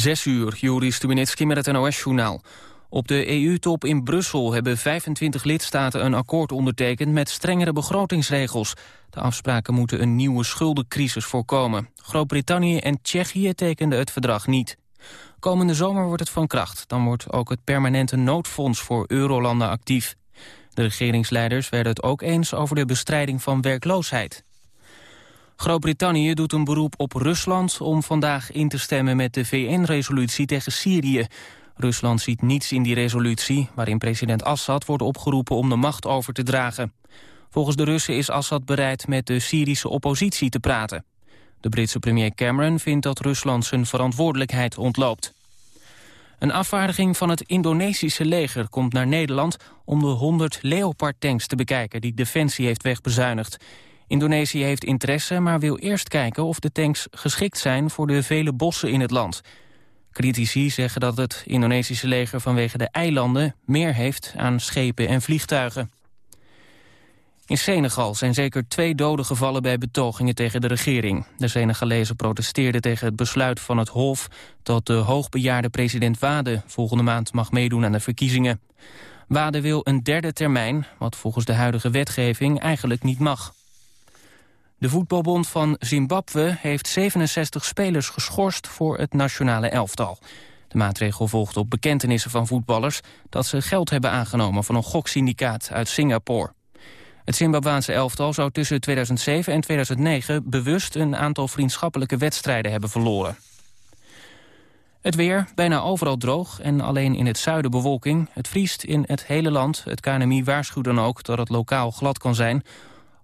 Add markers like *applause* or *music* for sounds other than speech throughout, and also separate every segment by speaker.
Speaker 1: Zes uur, Juri Stubenitski met het NOS-journaal. Op de EU-top in Brussel hebben 25 lidstaten een akkoord ondertekend met strengere begrotingsregels. De afspraken moeten een nieuwe schuldencrisis voorkomen. Groot-Brittannië en Tsjechië tekenden het verdrag niet. Komende zomer wordt het van kracht. Dan wordt ook het permanente noodfonds voor eurolanden actief. De regeringsleiders werden het ook eens over de bestrijding van werkloosheid. Groot-Brittannië doet een beroep op Rusland om vandaag in te stemmen met de VN-resolutie tegen Syrië. Rusland ziet niets in die resolutie, waarin president Assad wordt opgeroepen om de macht over te dragen. Volgens de Russen is Assad bereid met de Syrische oppositie te praten. De Britse premier Cameron vindt dat Rusland zijn verantwoordelijkheid ontloopt. Een afvaardiging van het Indonesische leger komt naar Nederland... om de 100 Leopard-tanks te bekijken die Defensie heeft wegbezuinigd. Indonesië heeft interesse, maar wil eerst kijken of de tanks geschikt zijn... voor de vele bossen in het land. Critici zeggen dat het Indonesische leger vanwege de eilanden... meer heeft aan schepen en vliegtuigen. In Senegal zijn zeker twee doden gevallen bij betogingen tegen de regering. De Senegalezen protesteerden tegen het besluit van het Hof... dat de hoogbejaarde president Wade volgende maand mag meedoen aan de verkiezingen. Wade wil een derde termijn, wat volgens de huidige wetgeving eigenlijk niet mag. De voetbalbond van Zimbabwe heeft 67 spelers geschorst voor het nationale elftal. De maatregel volgt op bekentenissen van voetballers dat ze geld hebben aangenomen van een goksyndicaat uit Singapore. Het Zimbabwaanse elftal zou tussen 2007 en 2009 bewust een aantal vriendschappelijke wedstrijden hebben verloren. Het weer, bijna overal droog en alleen in het zuiden bewolking. Het vriest in het hele land. Het KNMI waarschuwt dan ook dat het lokaal glad kan zijn.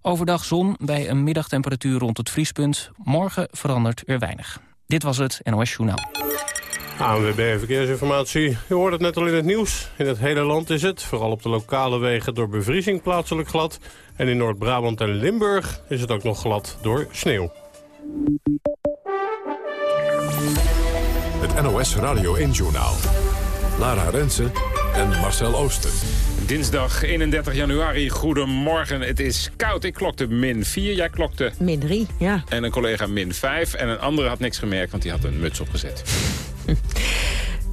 Speaker 1: Overdag zon bij een middagtemperatuur rond het vriespunt. Morgen verandert er weinig. Dit was het NOS Journaal.
Speaker 2: ANWB Verkeersinformatie. U hoort het net al in het nieuws. In het hele land is het, vooral op de lokale wegen, door bevriezing plaatselijk glad. En in Noord-Brabant en Limburg is het ook nog glad door sneeuw.
Speaker 3: Het NOS Radio 1-journaal. Lara Rensen en Marcel Oosten.
Speaker 4: Dinsdag 31 januari, goedemorgen. Het is koud. Ik klokte min 4, jij klokte...
Speaker 5: Min 3, ja.
Speaker 4: En een collega min 5. En een andere had niks gemerkt, want die had een muts opgezet. *laughs*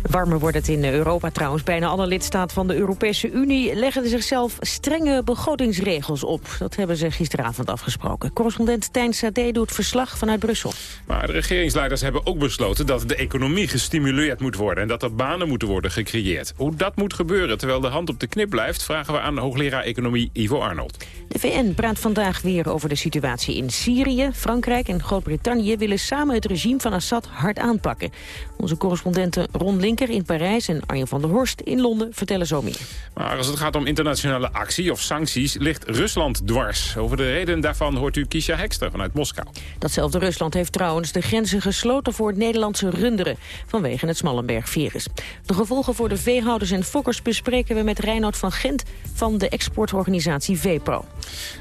Speaker 5: Warmer wordt het in Europa trouwens. Bijna alle lidstaten van de Europese Unie leggen zichzelf strenge begrotingsregels op. Dat hebben ze gisteravond afgesproken. Correspondent Tijn Sade doet verslag vanuit Brussel.
Speaker 4: Maar de regeringsleiders hebben ook besloten dat de economie gestimuleerd moet worden... en dat er banen moeten worden gecreëerd. Hoe dat moet gebeuren terwijl de hand op de knip blijft... vragen we aan hoogleraar economie Ivo Arnold.
Speaker 5: De VN praat vandaag weer over de situatie in Syrië. Frankrijk en Groot-Brittannië willen samen het regime van Assad hard aanpakken. Onze correspondenten Ron Linker in Parijs en Arjen van der Horst in Londen vertellen zo meer.
Speaker 4: Maar als het gaat om internationale actie of sancties ligt Rusland dwars. Over de reden daarvan hoort u Kisha Hekster vanuit Moskou.
Speaker 5: Datzelfde Rusland heeft trouwens de grenzen gesloten voor het Nederlandse runderen vanwege het Smallenberg-virus. De gevolgen voor de veehouders en fokkers bespreken we met Reinoud van Gent van de exportorganisatie VEPRO.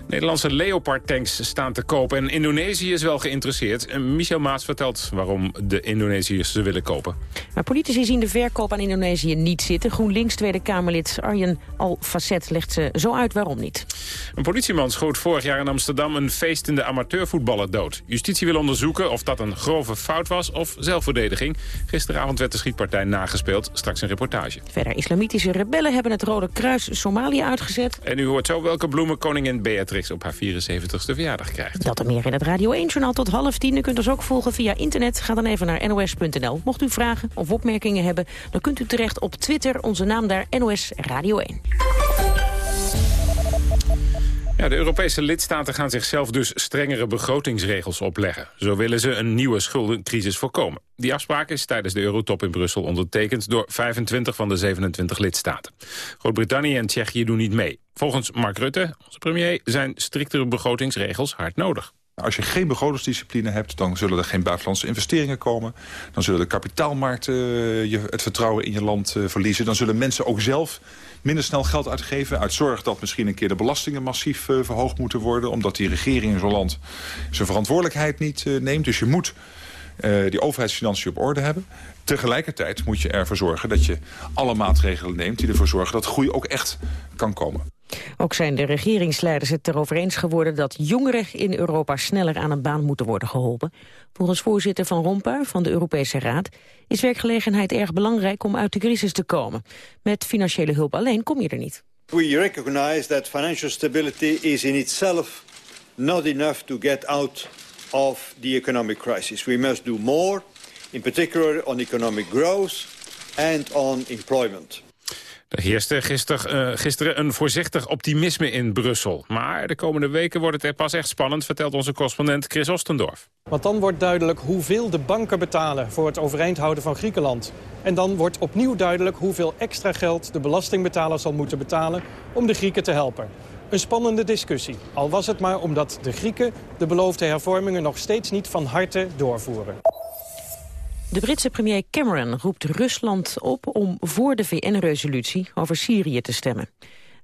Speaker 4: Nederlandse Leopard-tanks staan te koop en Indonesië is wel geïnteresseerd. Michel Maas vertelt waarom de Indonesiërs ze willen kopen.
Speaker 5: Maar politici zien de verkoop aan Indonesië niet zitten. GroenLinks Tweede Kamerlid Arjen Al-Facet legt ze zo uit waarom niet.
Speaker 4: Een politieman schoot vorig jaar in Amsterdam een feestende amateurvoetballer dood. Justitie wil onderzoeken of dat een grove fout was of zelfverdediging. Gisteravond werd de schietpartij nagespeeld. Straks een reportage.
Speaker 5: Verder islamitische rebellen hebben het Rode Kruis Somalië uitgezet.
Speaker 4: En u hoort zo welke bloemen koningin Beatrix op haar 74ste verjaardag krijgt.
Speaker 5: Dat er meer in het Radio 1-journaal tot half tien. U kunt ons ook volgen via internet. Ga dan even naar nos.nl. Mocht u vragen of opmerkingen hebben, dan kunt u terecht op Twitter. Onze naam daar, NOS Radio 1.
Speaker 4: De Europese lidstaten gaan zichzelf dus strengere begrotingsregels opleggen. Zo willen ze een nieuwe schuldencrisis voorkomen. Die afspraak is tijdens de Eurotop in Brussel ondertekend door 25 van de 27 lidstaten. Groot-Brittannië en Tsjechië doen niet mee. Volgens Mark Rutte, onze premier, zijn striktere begrotingsregels hard nodig.
Speaker 6: Als je geen begrotingsdiscipline hebt, dan zullen er geen buitenlandse investeringen komen. Dan zullen de kapitaalmarkten je, het vertrouwen in je land uh, verliezen. Dan zullen mensen ook zelf minder snel geld uitgeven... uit zorg dat misschien een keer de belastingen massief uh, verhoogd moeten worden... omdat die regering in zo'n land zijn verantwoordelijkheid niet neemt. Dus je moet die overheidsfinanciën op orde hebben. Tegelijkertijd moet je ervoor zorgen dat je alle maatregelen neemt... die ervoor zorgen dat groei ook echt kan komen.
Speaker 5: Ook zijn de regeringsleiders het erover eens geworden dat jongeren in Europa sneller aan een baan moeten worden geholpen. Volgens voorzitter Van Rompuy van de Europese Raad is werkgelegenheid erg belangrijk om uit de crisis te komen. Met financiële hulp alleen kom je er niet.
Speaker 7: We recognize that financial stability is in itself not enough to get out of the economic crisis. We must do more, in particular on economic growth and on employment.
Speaker 4: Er heerste gisteren, uh, gisteren een voorzichtig optimisme in Brussel. Maar de komende weken wordt het er pas echt spannend... vertelt onze correspondent Chris Ostendorf.
Speaker 8: Want dan wordt duidelijk hoeveel de banken betalen... voor het overeind houden van Griekenland. En dan wordt opnieuw duidelijk hoeveel extra geld... de belastingbetaler zal moeten betalen om de Grieken te helpen. Een spannende discussie. Al was het maar omdat de Grieken de beloofde hervormingen... nog steeds niet van harte doorvoeren.
Speaker 5: De Britse premier Cameron roept Rusland op om voor de VN-resolutie over Syrië te stemmen.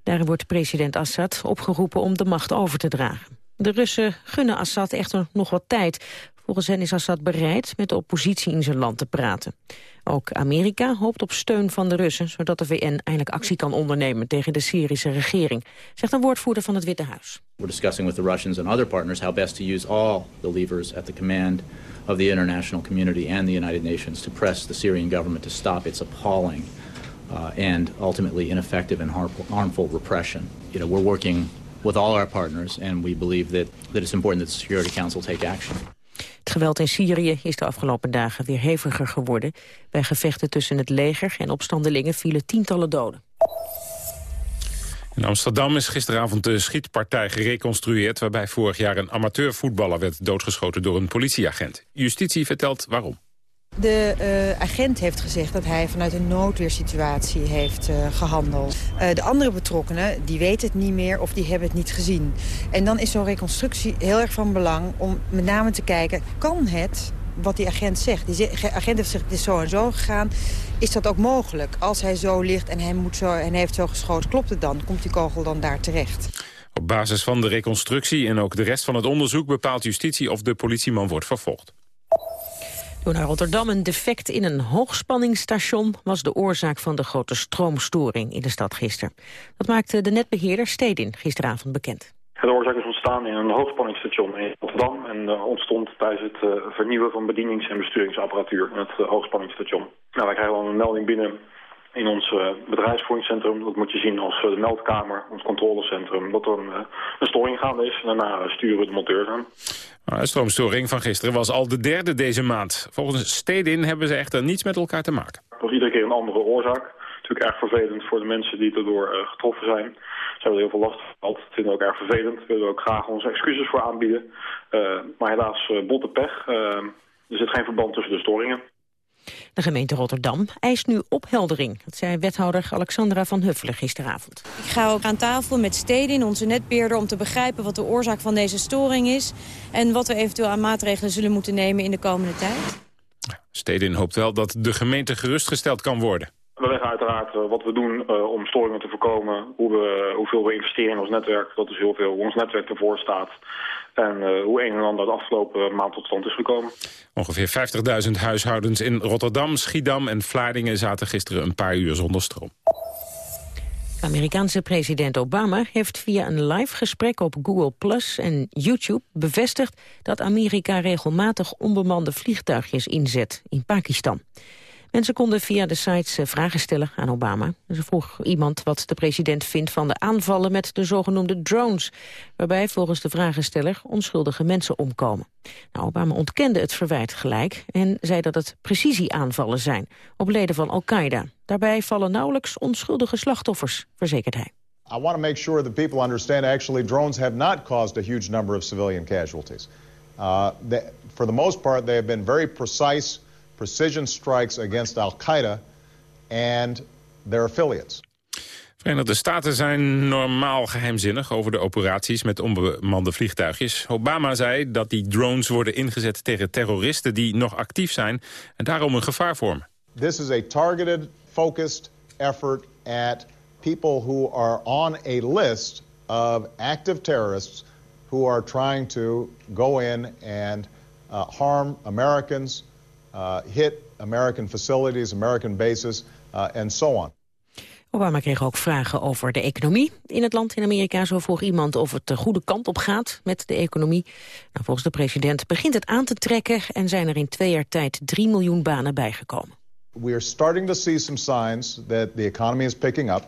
Speaker 5: Daarin wordt president Assad opgeroepen om de macht over te dragen. De Russen gunnen Assad echter nog wat tijd. Volgens hen is Assad bereid met de oppositie in zijn land te praten. Ook Amerika hoopt op steun van de Russen... zodat de VN eindelijk actie kan ondernemen tegen de Syrische regering... zegt een woordvoerder van het Witte Huis.
Speaker 9: We're discussing with the Russians and other partners... how best to use all the levers at the command of the international community and the United Nations to press the Syrian government to stop its appalling uh, and ultimately ineffective and harmful, harmful repression. You know, we're working with all our partners and we believe that, that it's important that the Security Council take action.
Speaker 5: Het geweld in Syrië is de afgelopen dagen weer heviger geworden. Bij gevechten tussen het leger en opstandelingen vielen tientallen doden.
Speaker 4: In Amsterdam is gisteravond de schietpartij gereconstrueerd... waarbij vorig jaar een amateurvoetballer werd doodgeschoten door een politieagent. Justitie vertelt waarom.
Speaker 10: De uh, agent heeft gezegd dat hij vanuit een noodweersituatie heeft uh, gehandeld. Uh, de andere betrokkenen die weten het niet meer of die hebben het niet gezien. En dan is zo'n reconstructie heel erg van belang om met name te kijken... kan het wat die agent zegt. Die agent heeft gezegd, het is zo en zo gegaan. Is dat ook mogelijk? Als hij zo ligt en hij, moet zo, en heeft zo geschoten, klopt het dan? Komt die kogel dan daar terecht?
Speaker 4: Op basis van de reconstructie en ook de rest van het onderzoek... bepaalt justitie of de politieman wordt vervolgd.
Speaker 5: Door naar Rotterdam een defect in een hoogspanningsstation... was de oorzaak van de grote stroomstoring in de stad gisteren. Dat maakte de netbeheerder Stedin gisteravond bekend.
Speaker 11: De oorzaak is ontstaan in een hoogspanningsstation in Rotterdam... en uh, ontstond tijdens het uh, vernieuwen van bedienings- en besturingsapparatuur in het uh, hoogspanningsstation. Nou, wij krijgen dan een melding binnen in ons bedrijfsvoeringscentrum. Dat moet je zien als de meldkamer, ons controlecentrum, dat er een, een storing gaande is. En daarna sturen we de monteurs aan.
Speaker 4: Nou, de stroomstoring van gisteren was al de derde deze maand. Volgens Stedin hebben ze echter niets met elkaar te maken.
Speaker 11: Was iedere keer een andere oorzaak. Natuurlijk erg vervelend voor de mensen die erdoor getroffen zijn. Ze hebben er heel veel last van gehad. Dat vinden we ook erg vervelend. We willen ook graag onze excuses voor aanbieden. Uh, maar helaas, botte pech. Uh, er zit geen verband tussen de storingen.
Speaker 5: De gemeente Rotterdam eist nu opheldering. Dat zei wethouder Alexandra van Huffelen gisteravond.
Speaker 12: Ik ga ook aan tafel met Stedin, onze netbeheerder... om te begrijpen wat de oorzaak van deze storing is... en wat we eventueel aan maatregelen zullen moeten nemen in de komende tijd.
Speaker 4: Stedin hoopt wel dat de gemeente gerustgesteld kan worden.
Speaker 11: We leggen uiteraard uh, wat we doen uh, om storingen te voorkomen, hoe we, hoeveel we investeren in ons netwerk, dat is heel veel, hoe ons netwerk ervoor staat en uh, hoe een en ander de afgelopen maand tot stand is gekomen.
Speaker 4: Ongeveer 50.000 huishoudens in Rotterdam, Schiedam en Vlaardingen zaten gisteren een paar uur zonder stroom.
Speaker 5: De Amerikaanse president Obama heeft via een live gesprek op Google Plus en YouTube bevestigd dat Amerika regelmatig onbemande vliegtuigjes inzet in Pakistan. Mensen konden via de sites eh, vragen stellen aan Obama. Ze vroeg iemand wat de president vindt van de aanvallen met de zogenoemde drones, waarbij volgens de vragensteller onschuldige mensen omkomen. Nou, Obama ontkende het verwijt gelijk en zei dat het precisieaanvallen zijn op leden van Al-Qaeda. Daarbij vallen nauwelijks onschuldige slachtoffers, verzekert hij.
Speaker 13: I want to make sure that people understand actually drones have not caused a huge number of civilian casualties. Uh, for the most part, they have been very precise precision strikes against Al-Qaeda and their affiliates.
Speaker 4: Verenigde Staten zijn normaal geheimzinnig over de operaties met onbemande vliegtuigjes. Obama zei dat die drones worden ingezet tegen terroristen die nog actief zijn en daarom een gevaar vormen.
Speaker 13: This is a targeted, focused effort at people who are on a list of active terrorists who are trying to go in and uh, harm Americans, hit American facilities, American bases, uh, and so on.
Speaker 5: Obama kreeg ook vragen over de economie in het land in Amerika. Zo vroeg iemand of het de goede kant op gaat met de economie. Nou, volgens de president begint het aan te trekken... en zijn er in twee jaar tijd 3 miljoen banen bijgekomen.
Speaker 13: We are starting to see some signs that the economy is picking up.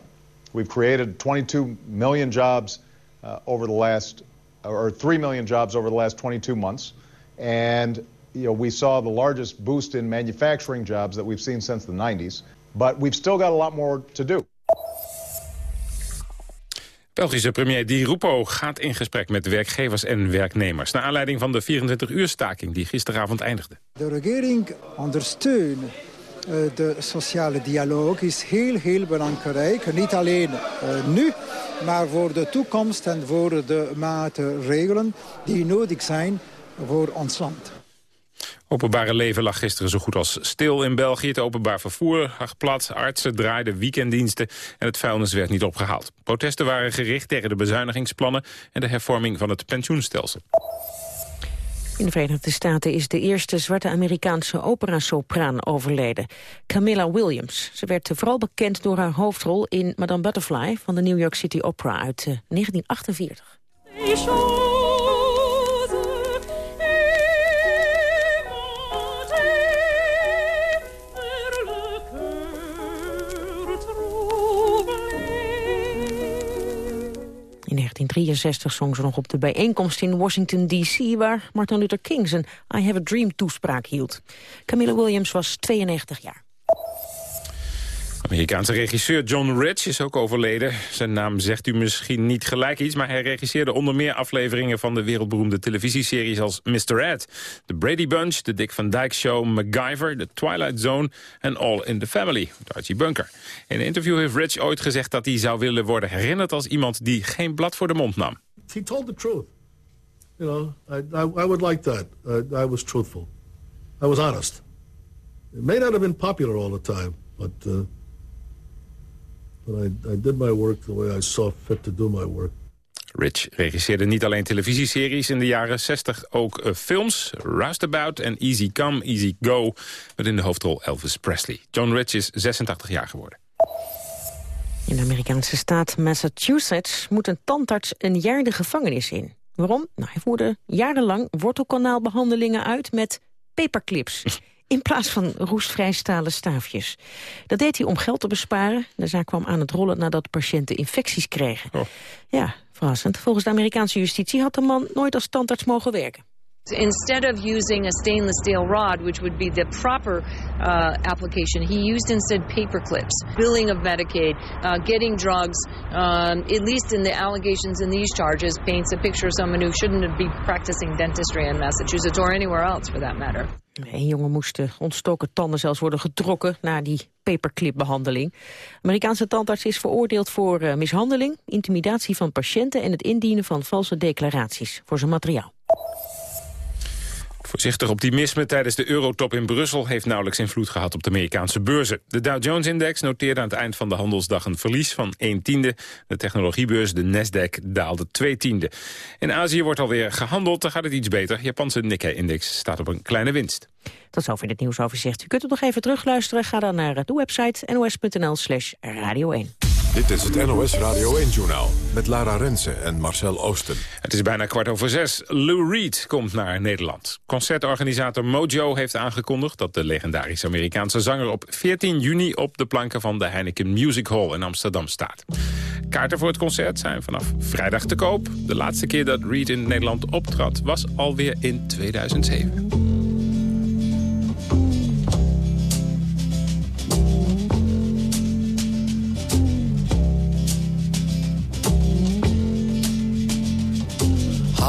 Speaker 13: We've created 22 million jobs uh, over the last, or 3 million jobs over the last 22 months. And you know, we saw the largest boost in manufacturing jobs that we've seen since the 90s. But we've still got a lot more to do.
Speaker 4: Belgische premier Di Rupo gaat in gesprek met werkgevers en werknemers... naar aanleiding van de 24-uur staking die gisteravond eindigde.
Speaker 14: De regering ondersteunt uh, de sociale dialoog is heel, heel belangrijk. Niet alleen uh, nu, maar voor de toekomst en voor de maatregelen die nodig zijn voor ons land.
Speaker 4: Openbare leven lag gisteren zo goed als stil in België. Het openbaar vervoer lag plat, artsen draaiden weekenddiensten... en het vuilnis werd niet opgehaald. Protesten waren gericht tegen de bezuinigingsplannen... en de hervorming van het pensioenstelsel.
Speaker 5: In de Verenigde Staten is de eerste zwarte Amerikaanse operasopraan overleden. Camilla Williams. Ze werd vooral bekend door haar hoofdrol in Madame Butterfly... van de New York City Opera uit 1948. 1963 zong ze nog op de bijeenkomst in Washington D.C... waar Martin Luther King zijn I Have a Dream toespraak hield. Camilla Williams was 92 jaar.
Speaker 4: Amerikaanse regisseur John Rich is ook overleden. Zijn naam zegt u misschien niet gelijk iets... maar hij regisseerde onder meer afleveringen van de wereldberoemde televisieseries als Mr. Ed, The Brady Bunch, The Dick Van Dyke Show, MacGyver, The Twilight Zone en All in the Family, Archie Bunker. In een interview heeft Rich ooit gezegd dat hij zou willen worden herinnerd als iemand die geen blad voor de mond nam.
Speaker 15: He told the truth. You know, I, I, would like that. I, I was truthful. I was honest. It may not have been popular all the time, but... Uh, But I, I did my work the way I saw fit to do my work.
Speaker 4: Rich regisseerde niet alleen televisieseries in de jaren 60, ook uh, films. Roustabout en Easy Come, Easy Go, met in de hoofdrol Elvis Presley. John Rich is 86 jaar geworden.
Speaker 5: In de Amerikaanse staat Massachusetts moet een tandarts een jaar de gevangenis in. Waarom? Nou, hij voerde jarenlang wortelkanaalbehandelingen uit met paperclips. *laughs* in plaats van roestvrij stalen staafjes. Dat deed hij om geld te besparen. De zaak kwam aan het rollen nadat patiënten infecties kregen. Oh. Ja, verrassend. Volgens de Amerikaanse justitie had de man nooit als tandarts mogen werken.
Speaker 16: Instead of using a stainless steel rod, which would be the proper uh, application, he used instead paper clips. Billing of Medicaid, uh, getting drugs, um, at least in the allegations in these charges, paints a picture of someone who shouldn't be practicing dentistry in Massachusetts or anywhere else for that matter.
Speaker 5: Een jongen moest ontstoken tanden zelfs worden getrokken na die paperclip-behandeling. Amerikaanse tandarts is veroordeeld voor uh, mishandeling, intimidatie van patiënten en het indienen van valse declaraties voor zijn materiaal.
Speaker 4: Voorzichtig optimisme tijdens de eurotop in Brussel... heeft nauwelijks invloed gehad op de Amerikaanse beurzen. De Dow Jones-index noteerde aan het eind van de handelsdag... een verlies van 1 tiende. De technologiebeurs, de Nasdaq, daalde 2 tiende. In Azië wordt alweer gehandeld, daar gaat het iets beter. Japanse Nikkei-index staat op een kleine winst.
Speaker 5: Tot zover het nieuwsoverzicht. U kunt het nog even terugluisteren. Ga dan naar de website nos.nl slash radio 1.
Speaker 3: Dit is het NOS Radio 1-journaal met Lara Rensen en Marcel Oosten.
Speaker 4: Het is bijna kwart over zes. Lou Reed komt naar Nederland. Concertorganisator Mojo heeft aangekondigd... dat de legendarische Amerikaanse zanger op 14 juni... op de planken van de Heineken Music Hall in Amsterdam staat. Kaarten voor het concert zijn vanaf vrijdag te koop. De laatste keer dat Reed in Nederland optrad was alweer in 2007.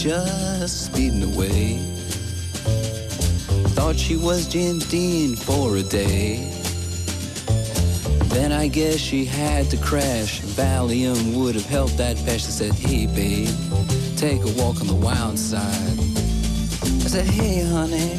Speaker 17: just speeding away. Thought she was James Dean for a day. Then I guess she had to crash. Valium would have helped that patch. I said, hey, babe, take a walk on the wild side. I said, hey, honey,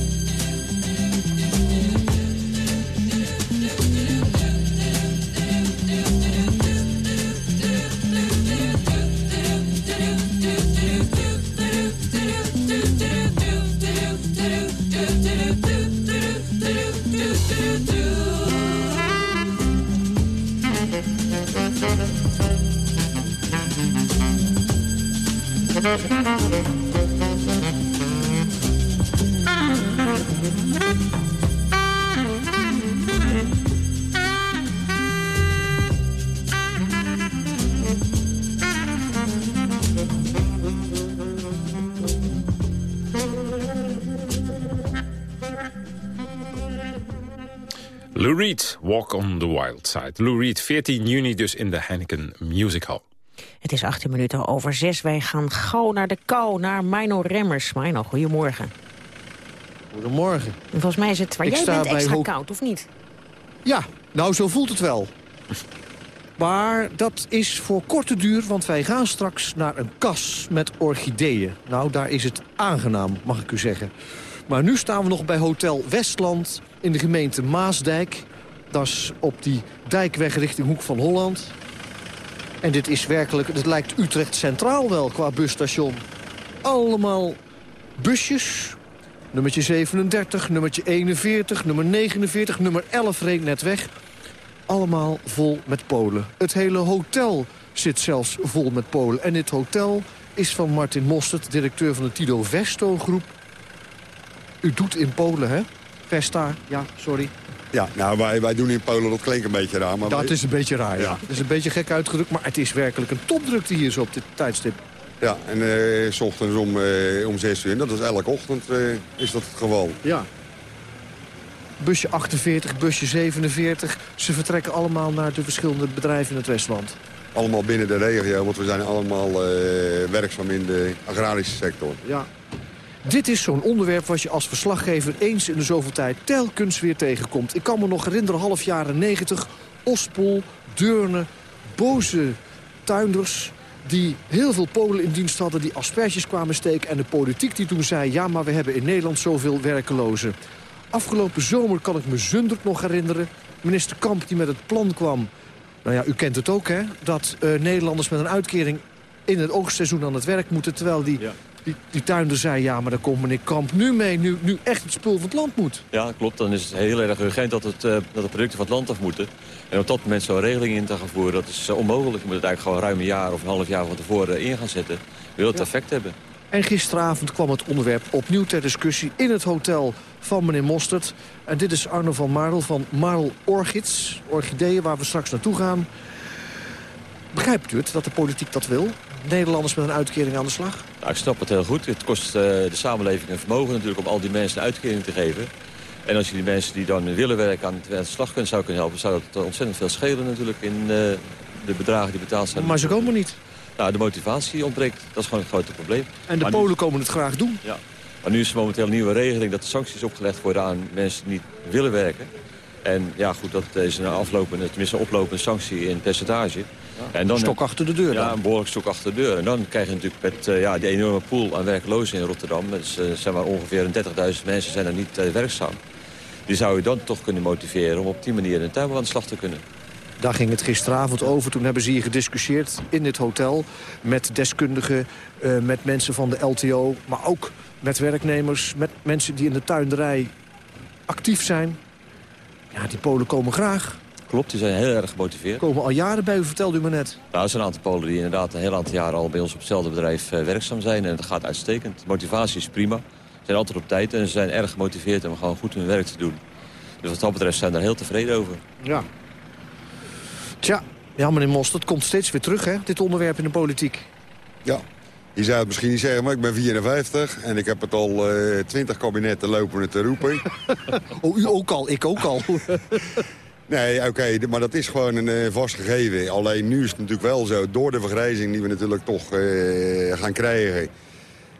Speaker 17: Walk on the Wild Side.
Speaker 4: Lou Reed, 14 juni dus in de Heineken Music Hall.
Speaker 5: Het is 18 minuten over 6. Wij gaan gauw naar de kou, naar Mino Remmers. Mino, goedemorgen.
Speaker 18: Goedemorgen.
Speaker 5: En volgens mij is het waar
Speaker 18: Ik
Speaker 5: jij
Speaker 18: sta
Speaker 5: bent
Speaker 18: bij
Speaker 5: extra koud, of niet?
Speaker 18: Ja, nou zo voelt het wel. Maar dat is voor korte duur, want wij gaan straks naar een kas met orchideeën. Nou, daar is het aangenaam, mag ik u zeggen. Maar nu staan we nog bij Hotel Westland in de gemeente Maasdijk. Dat is op die dijkweg richting Hoek van Holland. En dit is werkelijk, het lijkt Utrecht Centraal wel qua busstation. Allemaal busjes. Nummertje 37, nummertje 41, nummer 49, nummer 11 reed net weg. Allemaal vol met Polen. Het hele hotel zit zelfs vol met Polen. En dit hotel is van Martin Mostert, directeur van de Tido Vesto groep. U doet in Polen, hè? Vesta, ja, sorry.
Speaker 19: Ja, nou, wij, wij doen in Polen, dat klinkt een beetje raar. Maar
Speaker 18: Dat is een beetje raar, ja.
Speaker 19: Ja.
Speaker 18: Dat is een beetje gek uitgedrukt, maar het is werkelijk een topdrukte hier zo op dit tijdstip.
Speaker 19: Ja, en eh, s ochtends om, eh, om 6 uur. Dat is elke ochtend eh, is dat het geval.
Speaker 18: Ja. Busje 48, busje 47. Ze vertrekken allemaal naar de verschillende bedrijven in het Westland.
Speaker 19: Allemaal binnen de regio, want we zijn allemaal werkzaam in de agrarische sector.
Speaker 18: Ja. Dit is zo'n onderwerp wat je als verslaggever eens in de zoveel tijd telkens weer tegenkomt. Ik kan me nog herinneren, half jaren 90, Ospol, Deurne, boze tuinders die heel veel Polen in dienst hadden, die asperges kwamen steken... en de politiek die toen zei, ja, maar we hebben in Nederland zoveel werkelozen. Afgelopen zomer kan ik me Zundert nog herinneren. Minister Kamp die met het plan kwam Nou ja, u kent het ook, hè? Dat uh, Nederlanders met een uitkering in het oogstseizoen aan het werk moeten... terwijl die, die, die tuinder zei, ja, maar daar komt meneer Kamp nu mee... Nu, nu echt het spul van het land moet.
Speaker 20: Ja, klopt. Dan is het heel erg urgent dat, het, uh, dat de producten van het land af moeten. En op dat moment zo'n regeling in te gaan voeren, dat is uh, onmogelijk. Je moet het eigenlijk gewoon ruim een jaar of een half jaar van tevoren in gaan zetten. Wil het ja. effect hebben.
Speaker 18: En gisteravond kwam het onderwerp opnieuw ter discussie in het hotel van meneer Mostert. En dit is Arno van Marl van Marl Orchids, orchideeën waar we straks naartoe gaan. Begrijpt u het, dat de politiek dat wil? Nederlanders met een uitkering aan de slag?
Speaker 20: Nou, ik snap het heel goed. Het kost uh, de samenleving een vermogen natuurlijk om al die mensen een uitkering te geven. En als je die mensen die dan willen werken aan de slag zou kunnen helpen... zou dat ontzettend veel schelen natuurlijk in uh, de bedragen die betaald zijn.
Speaker 18: Maar ze komen niet.
Speaker 20: Nou, de motivatie ontbreekt. Dat is gewoon het grote probleem.
Speaker 18: En de
Speaker 20: maar
Speaker 18: Polen
Speaker 20: nu,
Speaker 18: komen het graag doen.
Speaker 20: Ja. Maar nu is er momenteel een nieuwe regeling dat er sancties opgelegd worden aan mensen die niet willen werken. En ja, goed, dat is een aflopende, tenminste een oplopende sanctie in percentage.
Speaker 18: En dan, een stok achter de deur
Speaker 20: Ja,
Speaker 18: dan.
Speaker 20: een behoorlijk stok achter de deur. En dan krijg je natuurlijk met uh, ja, die enorme pool aan werklozen in Rotterdam. Dus, uh, zijn maar ongeveer 30.000 mensen zijn er niet uh, werkzaam. Die zou je dan toch kunnen motiveren om op die manier de tuinbouw aan de slag te kunnen.
Speaker 18: Daar ging het gisteravond over. Toen hebben ze hier gediscussieerd in dit hotel. Met deskundigen, uh, met mensen van de LTO. Maar ook met werknemers, met mensen die in de tuinderij actief zijn. Ja, die Polen komen graag.
Speaker 20: Klopt, die zijn heel erg gemotiveerd.
Speaker 18: Komen al jaren bij u, vertelde u me net.
Speaker 20: Nou, er zijn een aantal Polen die inderdaad een heel aantal jaren al bij ons op hetzelfde bedrijf uh, werkzaam zijn. En dat gaat uitstekend. De motivatie is prima. Ze zijn altijd op tijd en ze zijn erg gemotiveerd om gewoon goed hun werk te doen. Dus wat dat betreft zijn we daar heel tevreden over.
Speaker 18: Ja. Tja, ja, meneer Most, dat komt steeds weer terug, hè, dit onderwerp in de politiek.
Speaker 21: Ja, je zou het misschien niet zeggen, maar ik ben 54 en ik heb het al uh, 20 kabinetten lopen te roepen. *laughs*
Speaker 18: oh, u ook al, ik ook al. *laughs*
Speaker 21: nee, oké, maar dat is gewoon een uh, vast gegeven. Alleen nu is het natuurlijk wel zo, door de vergrijzing die we natuurlijk toch uh, gaan krijgen...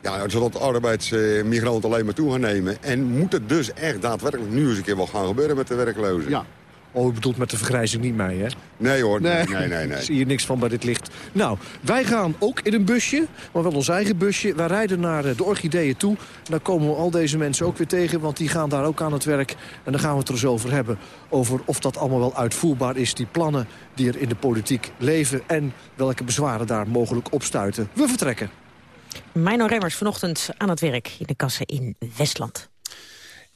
Speaker 21: Ja, zodat arbeidsmigranten alleen maar toe gaan nemen. En moet het dus echt daadwerkelijk nu eens een keer wat gaan gebeuren met de werklozen?
Speaker 18: Ja. Oh, u bedoelt met de vergrijzing niet mij, hè?
Speaker 21: Nee hoor, nee, nee, nee. nee. *laughs*
Speaker 18: Zie je niks van bij dit licht. Nou, wij gaan ook in een busje, maar wel ons eigen busje. Wij rijden naar de orchideeën toe. Dan komen we al deze mensen ook weer tegen, want die gaan daar ook aan het werk. En dan gaan we het er eens over hebben. Over of dat allemaal wel uitvoerbaar is, die plannen die er in de politiek leven... en welke bezwaren daar mogelijk opstuiten. We vertrekken.
Speaker 5: Mino Remmers vanochtend aan het werk in de kassen in Westland.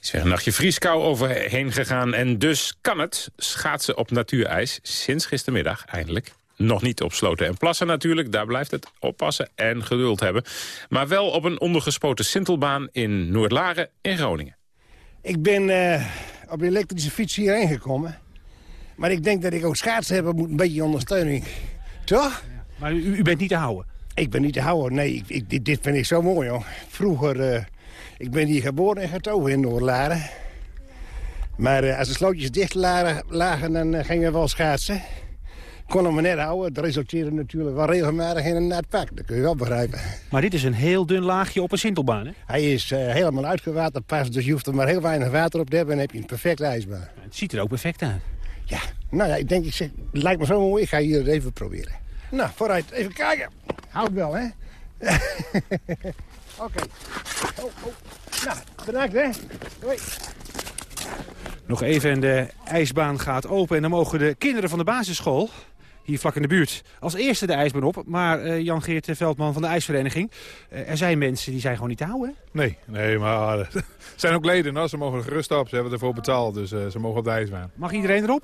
Speaker 4: Is een nachtje vrieskou overheen gegaan en dus kan het schaatsen op natuurijs sinds gistermiddag eindelijk. Nog niet op sloten en plassen natuurlijk, daar blijft het oppassen en geduld hebben. Maar wel op een ondergespoten sintelbaan in Noordlaren in Groningen.
Speaker 22: Ik ben uh, op de elektrische fiets hierheen gekomen. Maar ik denk dat ik ook schaatsen heb, moet een beetje ondersteuning. Toch? Ja,
Speaker 23: maar u, u, bent niet te houden?
Speaker 22: Ik ben niet te houden, nee. Ik, ik, dit, dit vind ik zo mooi, joh. Vroeger... Uh, ik ben hier geboren en getogen in Noordlaren. Maar uh, als de slootjes dicht lagen, dan uh, gingen we wel schaatsen. Kon hem net houden. Het resulteerde natuurlijk wel regelmatig in een nat pak. Dat kun je wel begrijpen.
Speaker 23: Maar dit is een heel dun laagje op een sintelbaan, hè?
Speaker 22: Hij is uh, helemaal uitgewaterpast, dus je hoeft er maar heel weinig water op te hebben... en dan heb je een perfecte ijsbaan.
Speaker 23: Het ziet er ook perfect uit.
Speaker 22: Ja, nou ja, ik denk, ik zeg, het lijkt me zo mooi. Ik ga hier even proberen. Nou, vooruit. Even kijken. Houd wel, hè? *laughs* Oké. Okay. Oh, oh. Nou, bedankt hè. Hoi.
Speaker 23: Nog even en de ijsbaan gaat open en dan mogen de kinderen van de basisschool hier vlak in de buurt. Als eerste de ijsbaan op, maar uh, Jan-Geert Veldman van de ijsvereniging... Uh, er zijn mensen die zijn gewoon niet te houden, hè?
Speaker 24: Nee, nee, maar er *laughs* zijn ook leden, nou, ze mogen er gerust op. Ze hebben ervoor betaald, dus uh, ze mogen op de ijsbaan.
Speaker 23: Mag iedereen erop?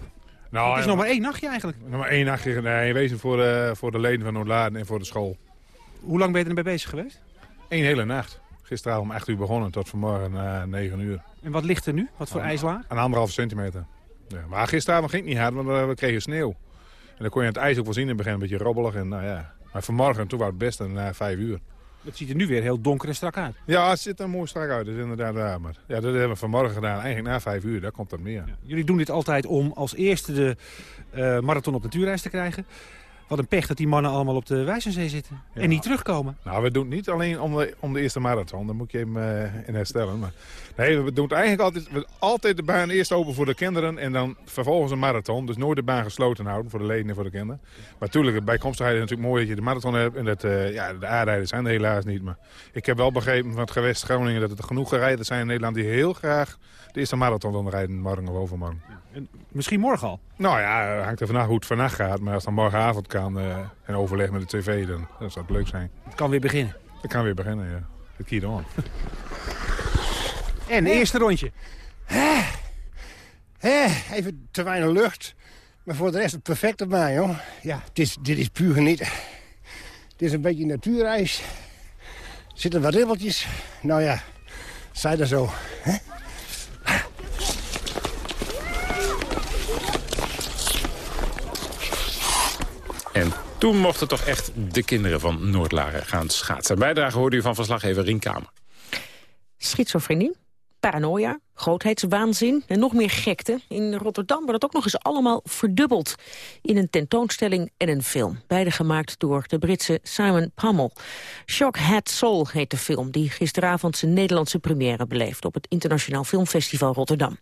Speaker 24: Nou,
Speaker 23: het is nog maar één nachtje eigenlijk.
Speaker 24: Nog maar één nachtje, nee, wezen voor, voor de leden van Noordladen en voor de school.
Speaker 23: Hoe lang ben je er mee bezig geweest?
Speaker 24: Eén hele nacht. Gisteravond om 8 uur begonnen tot vanmorgen uh, 9 uur.
Speaker 23: En wat ligt er nu? Wat voor ijslaag?
Speaker 24: Een anderhalve centimeter. Ja, maar gisteravond ging het niet hard, want we kregen sneeuw. En dan kon je het ijs ook wel zien in het begin, een beetje robbelig. En, nou, ja. Maar vanmorgen, toen was het best na 5 uur.
Speaker 23: Het ziet er nu weer heel donker en strak uit.
Speaker 24: Ja, het ziet er mooi strak uit. Dat is inderdaad waar. Maar ja, dat hebben we vanmorgen gedaan. Eigenlijk na 5 uur, daar komt het meer. Ja.
Speaker 23: Jullie doen dit altijd om als eerste de uh, marathon op natuurreis te krijgen. Wat een pech dat die mannen allemaal op de Wijzenzee zitten. En niet terugkomen.
Speaker 24: Nou, we doen het niet alleen om de, om de eerste marathon. Dan moet je hem uh, in herstellen. Maar, nee, we doen het eigenlijk altijd, we, altijd de baan eerst open voor de kinderen. En dan vervolgens een marathon. Dus nooit de baan gesloten houden voor de leden en voor de kinderen. Maar natuurlijk, bijkomstigheid is natuurlijk mooi dat je de marathon hebt. En dat, uh, ja, de aanrijders zijn er helaas niet. Maar ik heb wel begrepen van het gewest Groningen dat er genoeg rijders zijn in Nederland... die heel graag de eerste marathon willen rijden morgen of overmorgen.
Speaker 23: En misschien morgen al?
Speaker 24: Nou ja, hangt er vanaf hoe het vannacht gaat. Maar als het dan morgenavond kan uh, en overleg met de tv, dan, dan zou het leuk zijn.
Speaker 23: Het kan weer beginnen?
Speaker 24: Het kan weer beginnen, ja. Het keer on. *laughs*
Speaker 23: en, eerste rondje.
Speaker 22: Even te weinig lucht. Maar voor de rest het perfect op mij, hoor. Ja, dit is, dit is puur genieten. Dit is een beetje natuurijs. Er zitten wat ribbeltjes. Nou ja, zij er zo. Hè?
Speaker 4: En toen mochten toch echt de kinderen van Noordlaren gaan schaatsen. Bijdrage hoorde u van verslaggever Rien Kamer.
Speaker 5: Schizofrenie, paranoia, grootheidswaanzin en nog meer gekte. In Rotterdam wordt het ook nog eens allemaal verdubbeld. In een tentoonstelling en een film. Beide gemaakt door de Britse Simon Pummel. Shock Hat Soul heet de film die gisteravond zijn Nederlandse première beleefde... op het Internationaal Filmfestival Rotterdam.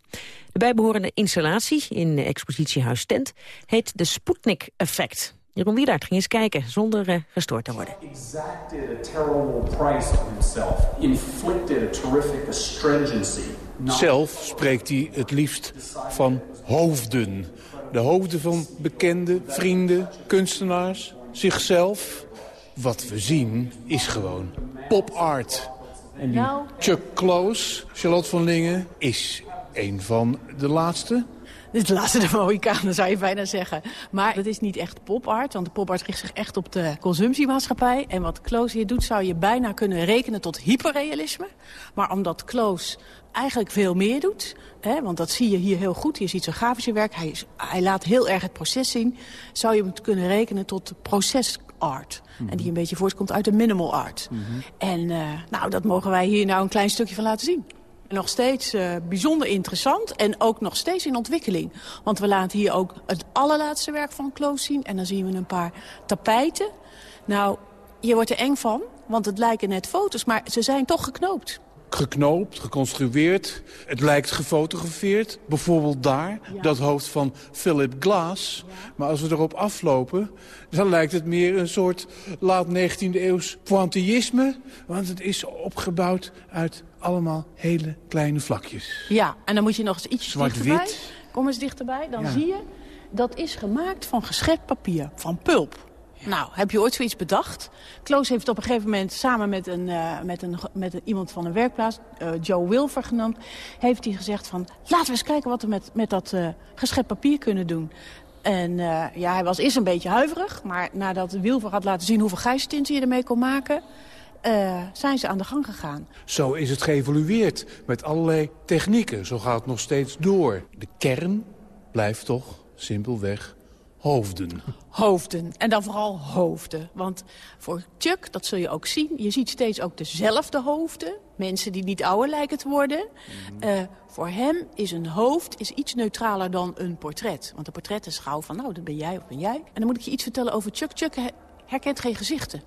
Speaker 5: De bijbehorende installatie in expositiehuis Tent heet de Sputnik Effect. Jeroen Wiedaert ging eens kijken, zonder uh, gestoord te worden.
Speaker 25: exacted a terrible price on himself, inflicted a terrific astringency.
Speaker 26: Zelf spreekt hij het liefst van hoofden. De hoofden van bekende, vrienden, kunstenaars, zichzelf. Wat we zien is gewoon pop art. En die Chuck Close, Charlotte van Lingen, is een van de laatste
Speaker 27: dit is *laughs* de laatste de Mohikanen, zou je bijna zeggen. Maar het is niet echt popart, want de popart richt zich echt op de consumptiemaatschappij. En wat Kloos hier doet, zou je bijna kunnen rekenen tot hyperrealisme. Maar omdat Kloos eigenlijk veel meer doet, hè, want dat zie je hier heel goed. Je ziet zijn grafische werk, hij, is, hij laat heel erg het proces zien. Zou je het kunnen rekenen tot procesart. En die een beetje voortkomt uit de minimal art. Mm -hmm. En uh, nou, dat mogen wij hier nou een klein stukje van laten zien. Nog steeds uh, bijzonder interessant en ook nog steeds in ontwikkeling. Want we laten hier ook het allerlaatste werk van Kloos zien. En dan zien we een paar tapijten. Nou, je wordt er eng van, want het lijken net foto's, maar ze zijn toch geknoopt.
Speaker 26: Geknoopt, geconstrueerd. Het lijkt gefotografeerd. Bijvoorbeeld daar, ja. dat hoofd van Philip Glass. Ja. Maar als we erop aflopen, dan lijkt het meer een soort laat 19e eeuws pointillisme. Want het is opgebouwd uit allemaal hele kleine vlakjes.
Speaker 27: Ja, en dan moet je nog eens iets dichterbij. Kom eens dichterbij, dan ja. zie je... dat is gemaakt van geschept papier, van pulp. Ja. Nou, heb je ooit zoiets bedacht? Kloos heeft op een gegeven moment samen met, een, uh, met, een, met een, iemand van een werkplaats, uh, Joe Wilfer genoemd, heeft hij gezegd van, laten we eens kijken wat we met, met dat uh, geschept papier kunnen doen. En ja, hij was eerst een beetje huiverig, maar nadat Wilfer had laten zien hoeveel gijstinten je ermee kon maken, uh, zijn ze aan de gang gegaan.
Speaker 26: Zo is het geëvolueerd met allerlei technieken. Zo gaat het nog steeds door. De kern blijft toch simpelweg hoofden.
Speaker 27: Hoofden. En dan vooral hoofden. Want voor Chuck, dat zul je ook zien, je ziet steeds ook dezelfde hoofden. Mensen die niet ouder lijken te worden. Mm. Uh, voor hem is een hoofd is iets neutraler dan een portret. Want een portret is gauw van, nou, dat ben jij of ben jij. En dan moet ik je iets vertellen over Chuck. Chuck herkent geen gezichten.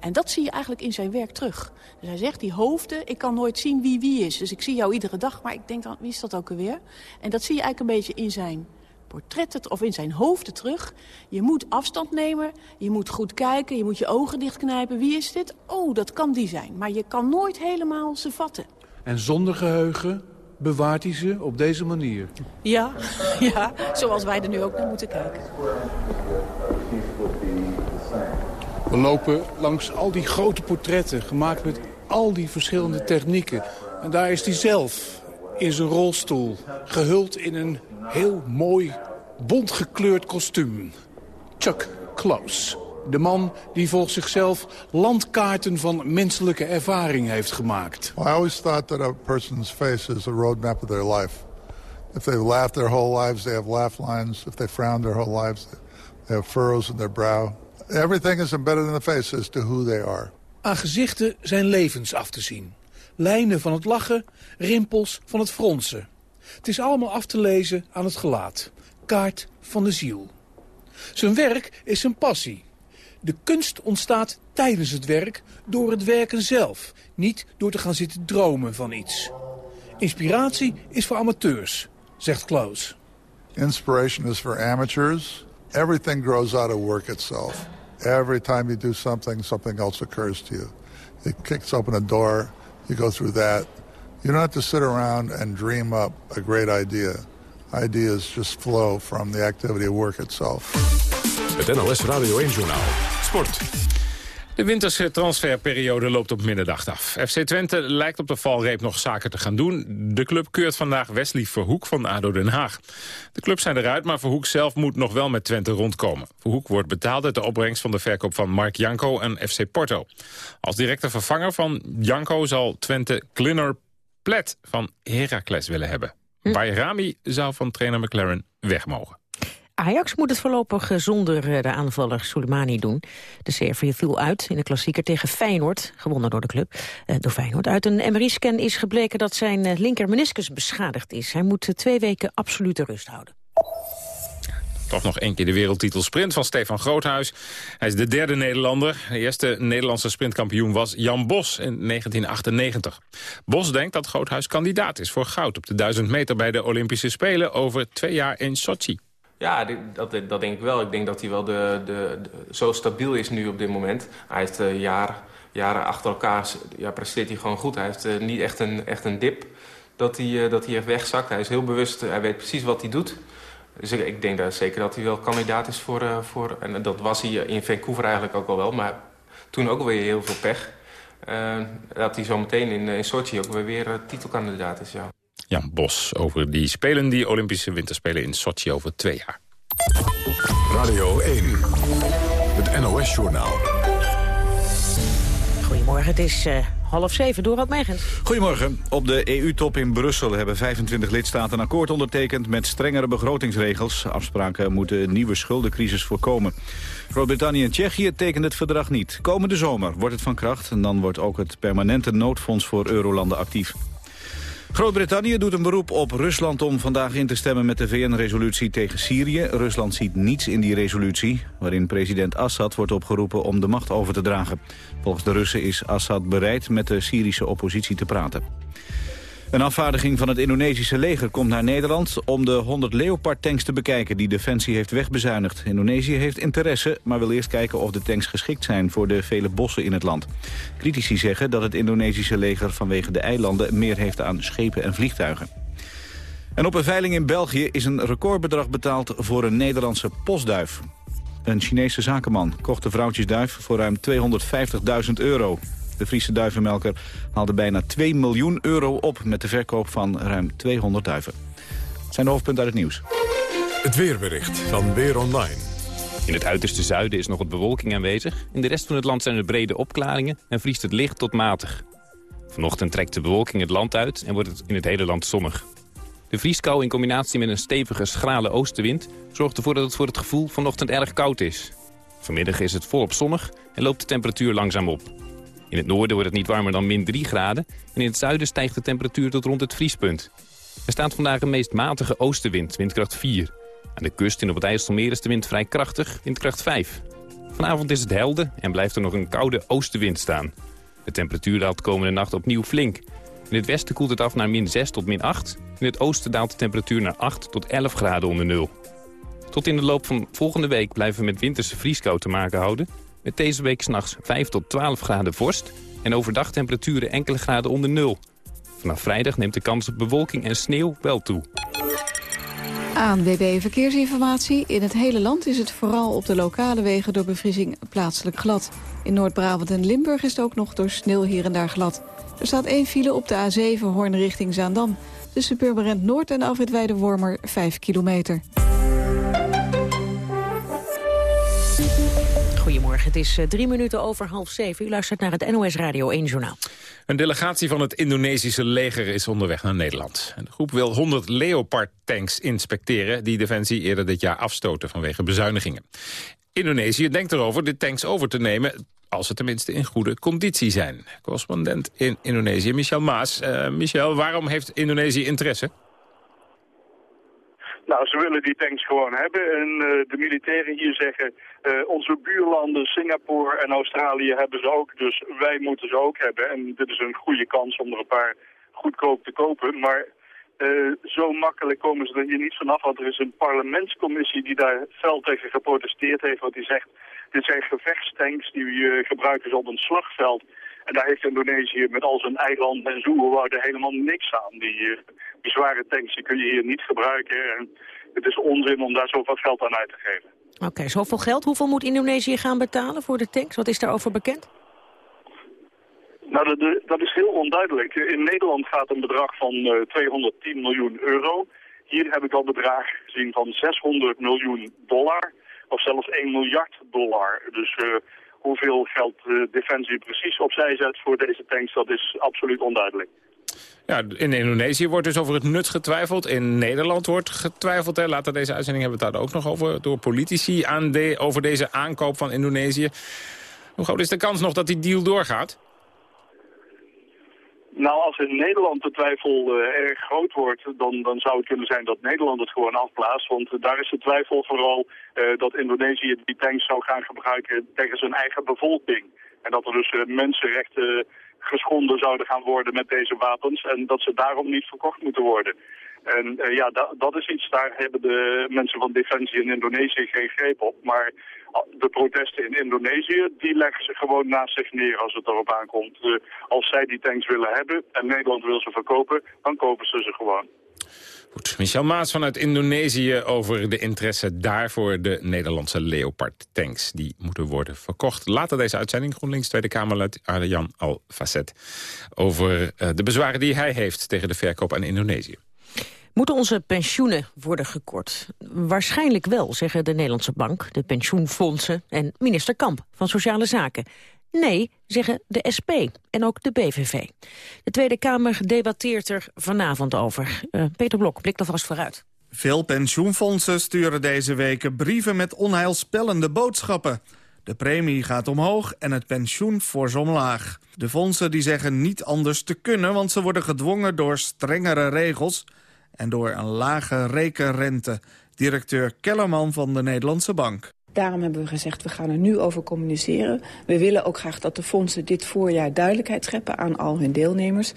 Speaker 27: En dat zie je eigenlijk in zijn werk terug. Dus hij zegt, die hoofden, ik kan nooit zien wie wie is. Dus ik zie jou iedere dag, maar ik denk dan, wie is dat ook alweer? En dat zie je eigenlijk een beetje in zijn portretten of in zijn hoofden terug. Je moet afstand nemen, je moet goed kijken, je moet je ogen dichtknijpen. Wie is dit? Oh, dat kan die zijn. Maar je kan nooit helemaal ze vatten.
Speaker 26: En zonder geheugen bewaart hij ze op deze manier?
Speaker 27: Ja, *laughs* ja, zoals wij er nu ook naar moeten kijken.
Speaker 26: We lopen langs al die grote portretten, gemaakt met al die verschillende technieken. En daar is hij zelf, in zijn rolstoel, gehuld in een heel mooi, bontgekleurd kostuum. Chuck Close. De man die volgens zichzelf landkaarten van menselijke ervaring heeft gemaakt.
Speaker 28: Well, I always thought that a person's face is a roadmap of their life. If they've laughed their whole lives, they have laugh lines. If they frowned their whole lives, they have furrows in their brow. Everything is embedded in the face as to who they are.
Speaker 26: Aan gezichten zijn levens af te zien. Lijnen van het lachen, rimpels van het fronsen. Het is allemaal af te lezen aan het gelaat. Kaart van de ziel. Zijn werk is zijn passie. De kunst ontstaat tijdens het werk door het werken zelf. Niet door te gaan zitten dromen van iets. Inspiratie is voor amateurs, zegt Klaus.
Speaker 28: Inspiration is for amateurs. Everything grows out of work itself. Every time you do something, something else occurs to you. It kicks open a door, you go through that. You don't have to sit around and dream up a great idea. Ideas just flow from the activity of work itself.
Speaker 3: Het NLS Radio 1-journaal. Sport.
Speaker 4: De winterse transferperiode loopt op midderdag af. FC Twente lijkt op de valreep nog zaken te gaan doen. De club keurt vandaag Wesley Verhoek van ADO Den Haag. De clubs zijn eruit, maar Verhoek zelf moet nog wel met Twente rondkomen. Verhoek wordt betaald uit de opbrengst van de verkoop van Mark Janko en FC Porto. Als directe vervanger van Janko zal Twente Glinner Plet van Heracles willen hebben. Hm. Bayrami zou van trainer McLaren weg mogen.
Speaker 5: Ajax moet het voorlopig zonder eh, de aanvaller Soleimani doen. De Servië viel uit in de klassieker tegen Feyenoord, gewonnen door de club. Eh, door Feyenoord. Uit een MRI-scan is gebleken dat zijn eh, linker meniscus beschadigd is. Hij moet twee weken absolute rust houden.
Speaker 4: Toch nog één keer de wereldtitel sprint van Stefan Groothuis. Hij is de derde Nederlander. De eerste Nederlandse sprintkampioen was Jan Bos in 1998. Bos denkt dat Groothuis kandidaat is voor goud op de 1000 meter bij de Olympische Spelen over twee jaar in Sochi.
Speaker 29: Ja, dat, dat denk ik wel. Ik denk dat hij wel de, de, zo stabiel is nu op dit moment. Hij heeft uh, jaren achter elkaar ja, presteert hij gewoon goed. Hij heeft uh, niet echt een, echt een dip dat hij, uh, dat hij echt wegzakt. Hij is heel bewust, hij weet precies wat hij doet. Dus ik, denk dat zeker dat hij wel kandidaat is voor, voor... En dat was hij in Vancouver eigenlijk ook al wel. Maar toen ook weer heel veel pech. dat hij zo meteen in, in Sochi ook weer, weer titelkandidaat is, ja.
Speaker 4: Jan Bos over die Spelen, die Olympische Winterspelen in Sochi over twee jaar.
Speaker 3: Radio 1, het NOS-journaal.
Speaker 5: Goedemorgen, het is uh, half zeven. Door wat Megens.
Speaker 30: Goedemorgen. Op de EU-top in Brussel hebben 25 lidstaten een akkoord ondertekend met strengere begrotingsregels. Afspraken moeten een nieuwe schuldencrisis voorkomen. Groot-Brittannië en Tsjechië tekenen het verdrag niet. Komende zomer wordt het van kracht en dan wordt ook het permanente noodfonds voor eurolanden actief. Groot-Brittannië doet een beroep op Rusland om vandaag in te stemmen met de VN-resolutie tegen Syrië. Rusland ziet niets in die resolutie, waarin president Assad wordt opgeroepen om de macht over te dragen. Volgens de Russen is Assad bereid met de Syrische oppositie te praten. Een afvaardiging van het Indonesische leger komt naar Nederland... om de 100 Leopard-tanks te bekijken die Defensie heeft wegbezuinigd. Indonesië heeft interesse, maar wil eerst kijken of de tanks geschikt zijn... voor de vele bossen in het land. Critici zeggen dat het Indonesische leger vanwege de eilanden... meer heeft aan schepen en vliegtuigen. En op een veiling in België is een recordbedrag betaald voor een Nederlandse postduif. Een Chinese zakenman kocht de vrouwtjesduif voor ruim 250.000 euro. De Friese duivenmelker haalde bijna 2 miljoen euro op... met de verkoop van ruim 200 duiven. Het zijn de hoofdpunten uit het nieuws.
Speaker 3: Het weerbericht van Weer Online.
Speaker 31: In het uiterste zuiden is nog wat bewolking aanwezig. In de rest van het land zijn er brede opklaringen en vriest het licht tot matig. Vanochtend trekt de bewolking het land uit en wordt het in het hele land zonnig. De vrieskou in combinatie met een stevige, schrale oostenwind... zorgt ervoor dat het voor het gevoel vanochtend erg koud is. Vanmiddag is het volop zonnig en loopt de temperatuur langzaam op. In het noorden wordt het niet warmer dan min 3 graden... en in het zuiden stijgt de temperatuur tot rond het vriespunt. Er staat vandaag een meest matige oostenwind, windkracht 4. Aan de kust en op het IJsselmeer is de wind vrij krachtig, windkracht 5. Vanavond is het helder en blijft er nog een koude oostenwind staan. De temperatuur daalt komende nacht opnieuw flink. In het westen koelt het af naar min 6 tot min 8. In het oosten daalt de temperatuur naar 8 tot 11 graden onder nul. Tot in de loop van volgende week blijven we met winterse vrieskou te maken houden... Met deze week s'nachts 5 tot 12 graden vorst en overdag temperaturen enkele graden onder nul. Vanaf vrijdag neemt de kans op bewolking en sneeuw wel toe.
Speaker 32: ANWB Verkeersinformatie. In het hele land is het vooral op de lokale wegen door bevriezing plaatselijk glad. In Noord-Brabant en Limburg is het ook nog door sneeuw hier en daar glad. Er staat één file op de A7 Hoorn richting Zaandam. Tussen Purmerend Noord en Afrit Wormer 5 kilometer.
Speaker 5: Het is eh, drie minuten over half zeven. U luistert naar het NOS Radio 1 Journaal.
Speaker 4: Een delegatie van het Indonesische leger is onderweg naar Nederland. De groep wil 100 Leopard-tanks inspecteren... die Defensie eerder dit jaar afstoten vanwege bezuinigingen. Indonesië denkt erover de tanks over te nemen als ze tenminste in goede conditie zijn. Correspondent in Indonesië, Michel Maas. Uh, Michel, waarom heeft Indonesië interesse?
Speaker 33: Nou, ze willen die tanks gewoon hebben. En uh, de militairen hier zeggen, uh, onze buurlanden Singapore en Australië hebben ze ook. Dus wij moeten ze ook hebben. En dit is een goede kans om er een paar goedkoop te kopen. Maar uh, zo makkelijk komen ze er hier niet vanaf. Want er is een parlementscommissie die daar fel tegen geprotesteerd heeft. Want die zegt, dit zijn gevechtstanks die uh, gebruiken ze op een slagveld. En daar heeft Indonesië met al zijn eilanden en zoerwouden helemaal niks aan. Die, die zware tanks die kun je hier niet gebruiken. En het is onzin om daar zoveel geld aan uit te geven.
Speaker 5: Oké, okay, zoveel geld. Hoeveel moet Indonesië gaan betalen voor de tanks? Wat is daarover bekend?
Speaker 33: Nou, dat, dat is heel onduidelijk. In Nederland gaat een bedrag van uh, 210 miljoen euro. Hier heb ik al bedragen gezien van 600 miljoen dollar. Of zelfs 1 miljard dollar. Dus uh, hoeveel geld Defensie precies opzij zet voor deze tanks, dat is absoluut onduidelijk.
Speaker 4: Ja, in Indonesië wordt dus over het nut getwijfeld. In Nederland wordt getwijfeld. Hè. Later deze uitzending hebben we het daar ook nog over. Door politici aan de, over deze aankoop van Indonesië. Hoe groot is de kans nog dat die deal doorgaat?
Speaker 33: Nou, als in Nederland de twijfel uh, erg groot wordt, dan, dan zou het kunnen zijn dat Nederland het gewoon afblaast. Want uh, daar is de twijfel vooral uh, dat Indonesië die tanks zou gaan gebruiken tegen zijn eigen bevolking. En dat er dus mensenrechten geschonden zouden gaan worden met deze wapens en dat ze daarom niet verkocht moeten worden. En uh, ja, da dat is iets, daar hebben de mensen van Defensie in Indonesië geen greep op. Maar de protesten in Indonesië, die leggen ze gewoon naast zich neer als het erop aankomt. Uh, als zij die tanks willen hebben en Nederland wil ze verkopen, dan kopen ze ze gewoon.
Speaker 4: Goed, Michel Maas vanuit Indonesië over de interesse daar voor de Nederlandse Leopard-tanks. Die moeten worden verkocht. Later deze uitzending GroenLinks Tweede Kamerlid Arjan Al-Facet over uh, de bezwaren die hij heeft tegen de verkoop aan Indonesië.
Speaker 5: Moeten onze pensioenen worden gekort? Waarschijnlijk wel, zeggen de Nederlandse Bank, de pensioenfondsen en minister Kamp van Sociale Zaken. Nee, zeggen de SP en ook de BVV. De Tweede Kamer debatteert er vanavond over. Uh, Peter Blok blikt alvast vooruit.
Speaker 34: Veel pensioenfondsen sturen deze weken brieven met onheilspellende boodschappen. De premie gaat omhoog en het pensioen fors omlaag. De fondsen die zeggen niet anders te kunnen... want ze worden gedwongen door strengere regels en door een lage rekenrente. Directeur Kellerman van de Nederlandse Bank.
Speaker 35: Daarom hebben we gezegd, we gaan er nu over communiceren. We willen ook graag dat de fondsen dit voorjaar duidelijkheid scheppen aan al hun deelnemers.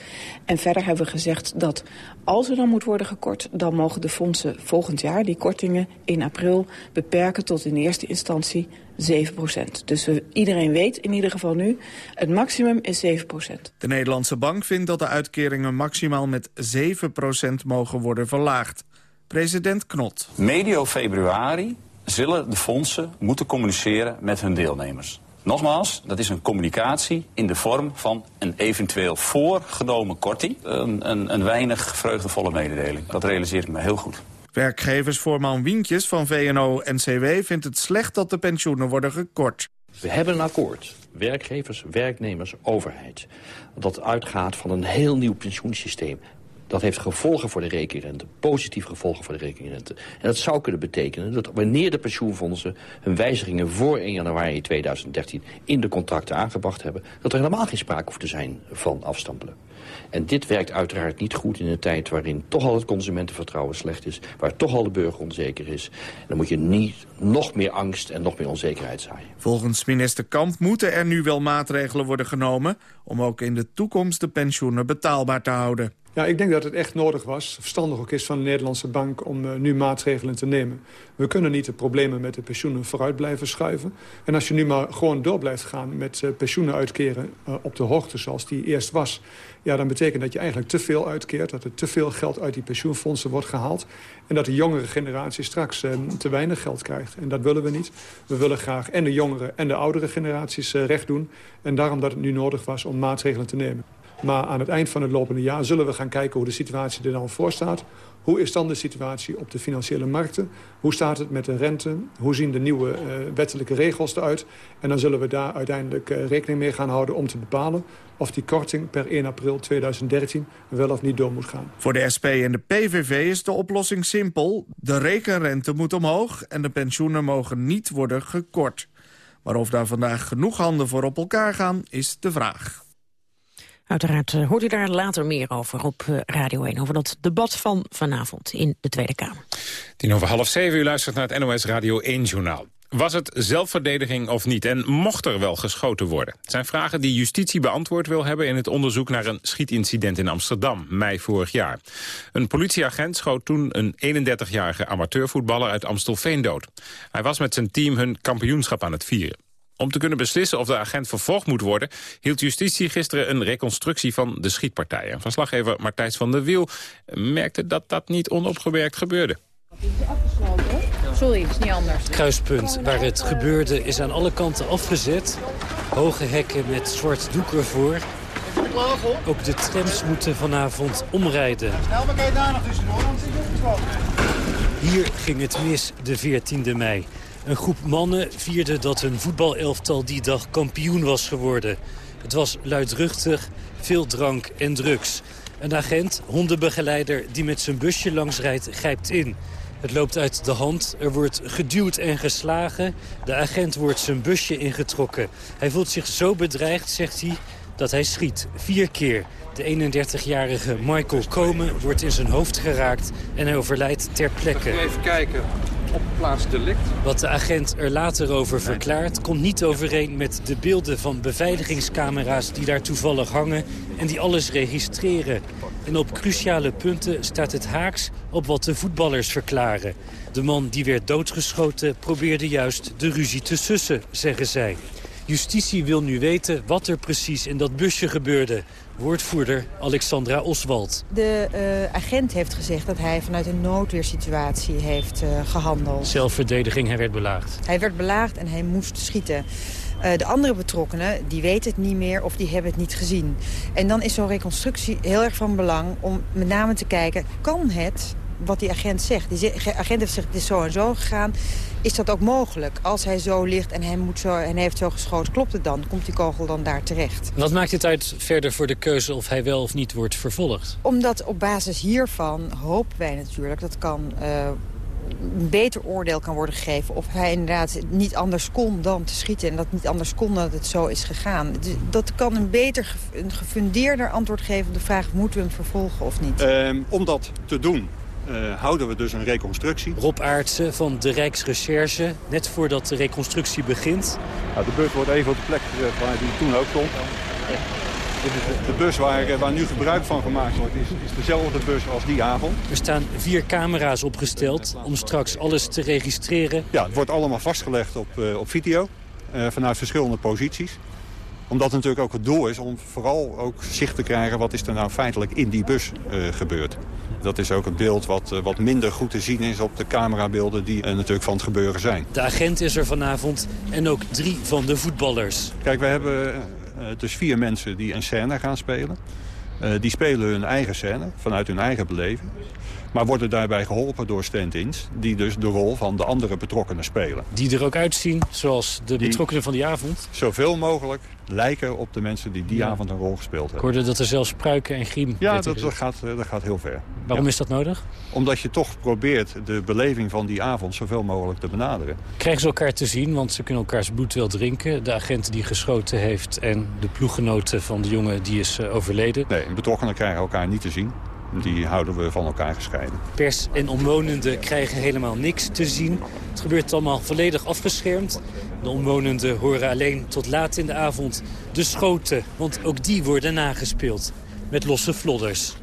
Speaker 35: En verder hebben we gezegd dat als er dan moet worden gekort... dan mogen de fondsen volgend jaar die kortingen in april beperken tot in eerste instantie 7 Dus we, iedereen weet in ieder geval nu, het maximum is 7%
Speaker 34: De Nederlandse Bank vindt dat de uitkeringen maximaal met 7% mogen worden verlaagd. President Knot.
Speaker 36: Medio februari zullen de fondsen moeten communiceren met hun deelnemers. Nogmaals, dat is een communicatie in de vorm van een eventueel voorgenomen korting. Een, een, een weinig vreugdevolle mededeling. Dat realiseer ik me heel goed.
Speaker 34: Werkgeversvoorman Wientjes van VNO-NCW vindt het slecht dat de pensioenen worden gekort.
Speaker 22: We hebben een akkoord, werkgevers, werknemers, overheid... dat uitgaat van een heel nieuw pensioensysteem. Dat heeft gevolgen voor de rekenrente, positieve gevolgen voor de rekenrente. En dat zou kunnen betekenen dat wanneer de pensioenfondsen hun wijzigingen voor 1 januari 2013 in de contracten aangebracht hebben, dat er helemaal geen sprake hoeft te zijn van afstampelen. En dit werkt uiteraard niet goed in een tijd waarin toch al het consumentenvertrouwen slecht is. Waar toch al de burger onzeker is. En dan moet je niet nog meer angst en nog meer onzekerheid zaaien.
Speaker 34: Volgens minister Kamp moeten er nu wel maatregelen worden genomen... om ook in de toekomst de pensioenen betaalbaar te houden.
Speaker 26: Ja, ik denk dat het echt nodig was, verstandig ook is van de Nederlandse bank... om uh, nu maatregelen te nemen. We kunnen niet de problemen met de pensioenen vooruit blijven schuiven. En als je nu maar gewoon door blijft gaan met uh, pensioenen uitkeren... Uh, op de hoogte zoals die eerst was... ja, dan betekent dat je eigenlijk te veel uitkeert... dat er te veel geld uit die pensioenfondsen wordt gehaald... en dat de jongere generatie straks te weinig geld krijgt. En dat willen we niet. We willen graag en de jongere en de oudere generaties recht doen. En daarom dat het nu nodig was om maatregelen te nemen. Maar aan het eind van het lopende jaar zullen we gaan kijken hoe de situatie er dan voor staat. Hoe is dan de situatie op de financiële markten? Hoe staat het met de rente? Hoe zien de nieuwe uh, wettelijke regels eruit? En dan zullen we daar uiteindelijk uh, rekening mee gaan houden om te bepalen... of die korting per 1 april 2013 wel of niet door moet gaan.
Speaker 34: Voor de SP en de PVV is de oplossing simpel. De rekenrente moet omhoog en de pensioenen mogen niet worden gekort. Maar of daar vandaag genoeg handen voor op elkaar gaan, is de vraag.
Speaker 5: Uiteraard eh, hoort u daar later meer over op eh, Radio 1... over dat debat van vanavond in de Tweede Kamer.
Speaker 4: Tien over half zeven, u luistert naar het NOS Radio 1-journaal. Was het zelfverdediging of niet? En mocht er wel geschoten worden? Het zijn vragen die justitie beantwoord wil hebben... in het onderzoek naar een schietincident in Amsterdam, mei vorig jaar. Een politieagent schoot toen een 31-jarige amateurvoetballer uit Amstelveen dood. Hij was met zijn team hun kampioenschap aan het vieren. Om te kunnen beslissen of de agent vervolgd moet worden... hield justitie gisteren een reconstructie van de schietpartijen. Verslaggever Martijs van der Wiel merkte dat dat niet onopgemerkt gebeurde.
Speaker 37: Sorry, het is niet anders.
Speaker 38: Het kruispunt waar het gebeurde is aan alle kanten afgezet. Hoge hekken met zwart doek ervoor. Ook de trams moeten vanavond omrijden.
Speaker 39: Snel, maar kan daar nog tussendoor,
Speaker 38: Hier ging het mis de 14e mei. Een groep mannen vierde dat hun voetbalelftal die dag kampioen was geworden. Het was luidruchtig, veel drank en drugs. Een agent, hondenbegeleider die met zijn busje langs rijdt, grijpt in. Het loopt uit de hand, er wordt geduwd en geslagen. De agent wordt zijn busje ingetrokken. Hij voelt zich zo bedreigd, zegt hij, dat hij schiet. Vier keer. De 31-jarige Michael Komen wordt in zijn hoofd geraakt en hij overlijdt ter plekke.
Speaker 40: Even kijken op plaats delict.
Speaker 38: Wat de agent er later over verklaart... komt niet overeen met de beelden van beveiligingscamera's... die daar toevallig hangen en die alles registreren. En op cruciale punten staat het haaks op wat de voetballers verklaren. De man die werd doodgeschoten probeerde juist de ruzie te sussen, zeggen zij. Justitie wil nu weten wat er precies in dat busje gebeurde. Woordvoerder Alexandra Oswald.
Speaker 41: De uh, agent heeft gezegd dat hij vanuit een noodweersituatie heeft uh, gehandeld.
Speaker 38: Zelfverdediging, hij werd belaagd.
Speaker 41: Hij werd belaagd en hij moest schieten. Uh, de andere betrokkenen, die weten het niet meer of die hebben het niet gezien. En dan is zo'n reconstructie heel erg van belang om met name te kijken... kan het wat die agent zegt. Die agent heeft gezegd, het is zo en zo gegaan. Is dat ook mogelijk? Als hij zo ligt en hij, moet zo, en hij heeft zo geschoten, klopt het dan? Komt die kogel dan daar terecht?
Speaker 38: Wat maakt het uit verder voor de keuze of hij wel of niet wordt vervolgd?
Speaker 41: Omdat op basis hiervan hopen wij natuurlijk... dat kan uh, een beter oordeel kan worden gegeven... of hij inderdaad niet anders kon dan te schieten... en dat niet anders kon dat het zo is gegaan. Dat kan een beter, een gefundeerder antwoord geven op de vraag... moeten we hem vervolgen of niet?
Speaker 42: Uh, om dat te doen uh, houden we dus een reconstructie.
Speaker 38: Rob Aartsen van de Rijksrecherche, net voordat de reconstructie begint.
Speaker 42: Nou, de bus wordt even op de plek gezet waar die toen ook stond. Dit is de, bus waar, eh, waar, nu gebruik van gemaakt wordt, is, is dezelfde bus als die avond.
Speaker 38: Er staan vier camera's opgesteld om straks alles te registreren.
Speaker 42: Ja, het wordt allemaal vastgelegd op, uh, op video, uh, vanuit verschillende posities omdat het natuurlijk ook het doel is om vooral ook zicht te krijgen... wat is er nou feitelijk in die bus uh, gebeurd. Dat is ook het beeld wat, uh, wat minder goed te zien is op de camerabeelden... die uh, natuurlijk van het gebeuren zijn.
Speaker 38: De agent is er vanavond en ook drie van de voetballers.
Speaker 42: Kijk, we hebben dus vier mensen die een scène gaan spelen. die spelen hun eigen scène, vanuit hun eigen beleving. Maar worden daarbij geholpen door stand-ins... die dus de rol van de andere betrokkenen spelen.
Speaker 38: Die er ook uitzien zoals de betrokkenen van die avond?
Speaker 42: Zoveel mogelijk lijken op de mensen die die ja. avond een rol gespeeld hebben.
Speaker 38: Ik hoorde dat er zelfs pruiken en griem...
Speaker 42: Ja, dat, dat, gaat, dat gaat heel ver.
Speaker 38: Waarom
Speaker 42: ja.
Speaker 38: is dat nodig?
Speaker 42: Omdat je toch probeert de beleving van die avond zoveel mogelijk te benaderen.
Speaker 38: Krijgen ze elkaar te zien, want ze kunnen elkaars bloed wel drinken. De agent die geschoten heeft en de ploeggenoten van de jongen die is uh, overleden.
Speaker 42: Nee, betrokkenen krijgen elkaar niet te zien die houden we van elkaar gescheiden.
Speaker 38: Pers en omwonenden krijgen helemaal niks te zien. Het gebeurt allemaal volledig afgeschermd. De omwonenden horen alleen tot laat in de avond de schoten, want ook die worden nagespeeld met losse vlodders.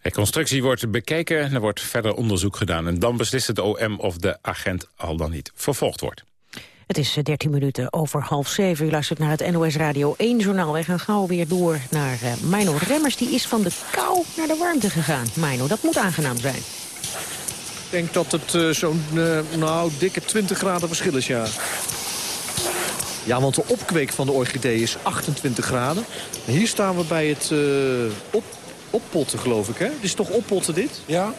Speaker 4: Reconstructie wordt bekeken, er wordt verder onderzoek gedaan... en dan beslist het OM of de agent al dan niet vervolgd wordt.
Speaker 5: Het is 13 minuten over half zeven. U luistert naar het NOS Radio 1-journaal. Wij gaan gauw weer door naar uh, Mino Remmers. Die is van de kou naar de warmte gegaan. Mino, dat moet aangenaam zijn.
Speaker 43: Ik denk dat het uh, zo'n uh, nou, dikke 20 graden verschil is, ja. Ja, want de opkweek van de orchidee is 28 graden. En hier staan we bij het op, oppotten, geloof ik, hè? Het is toch oppotten, dit? Ja.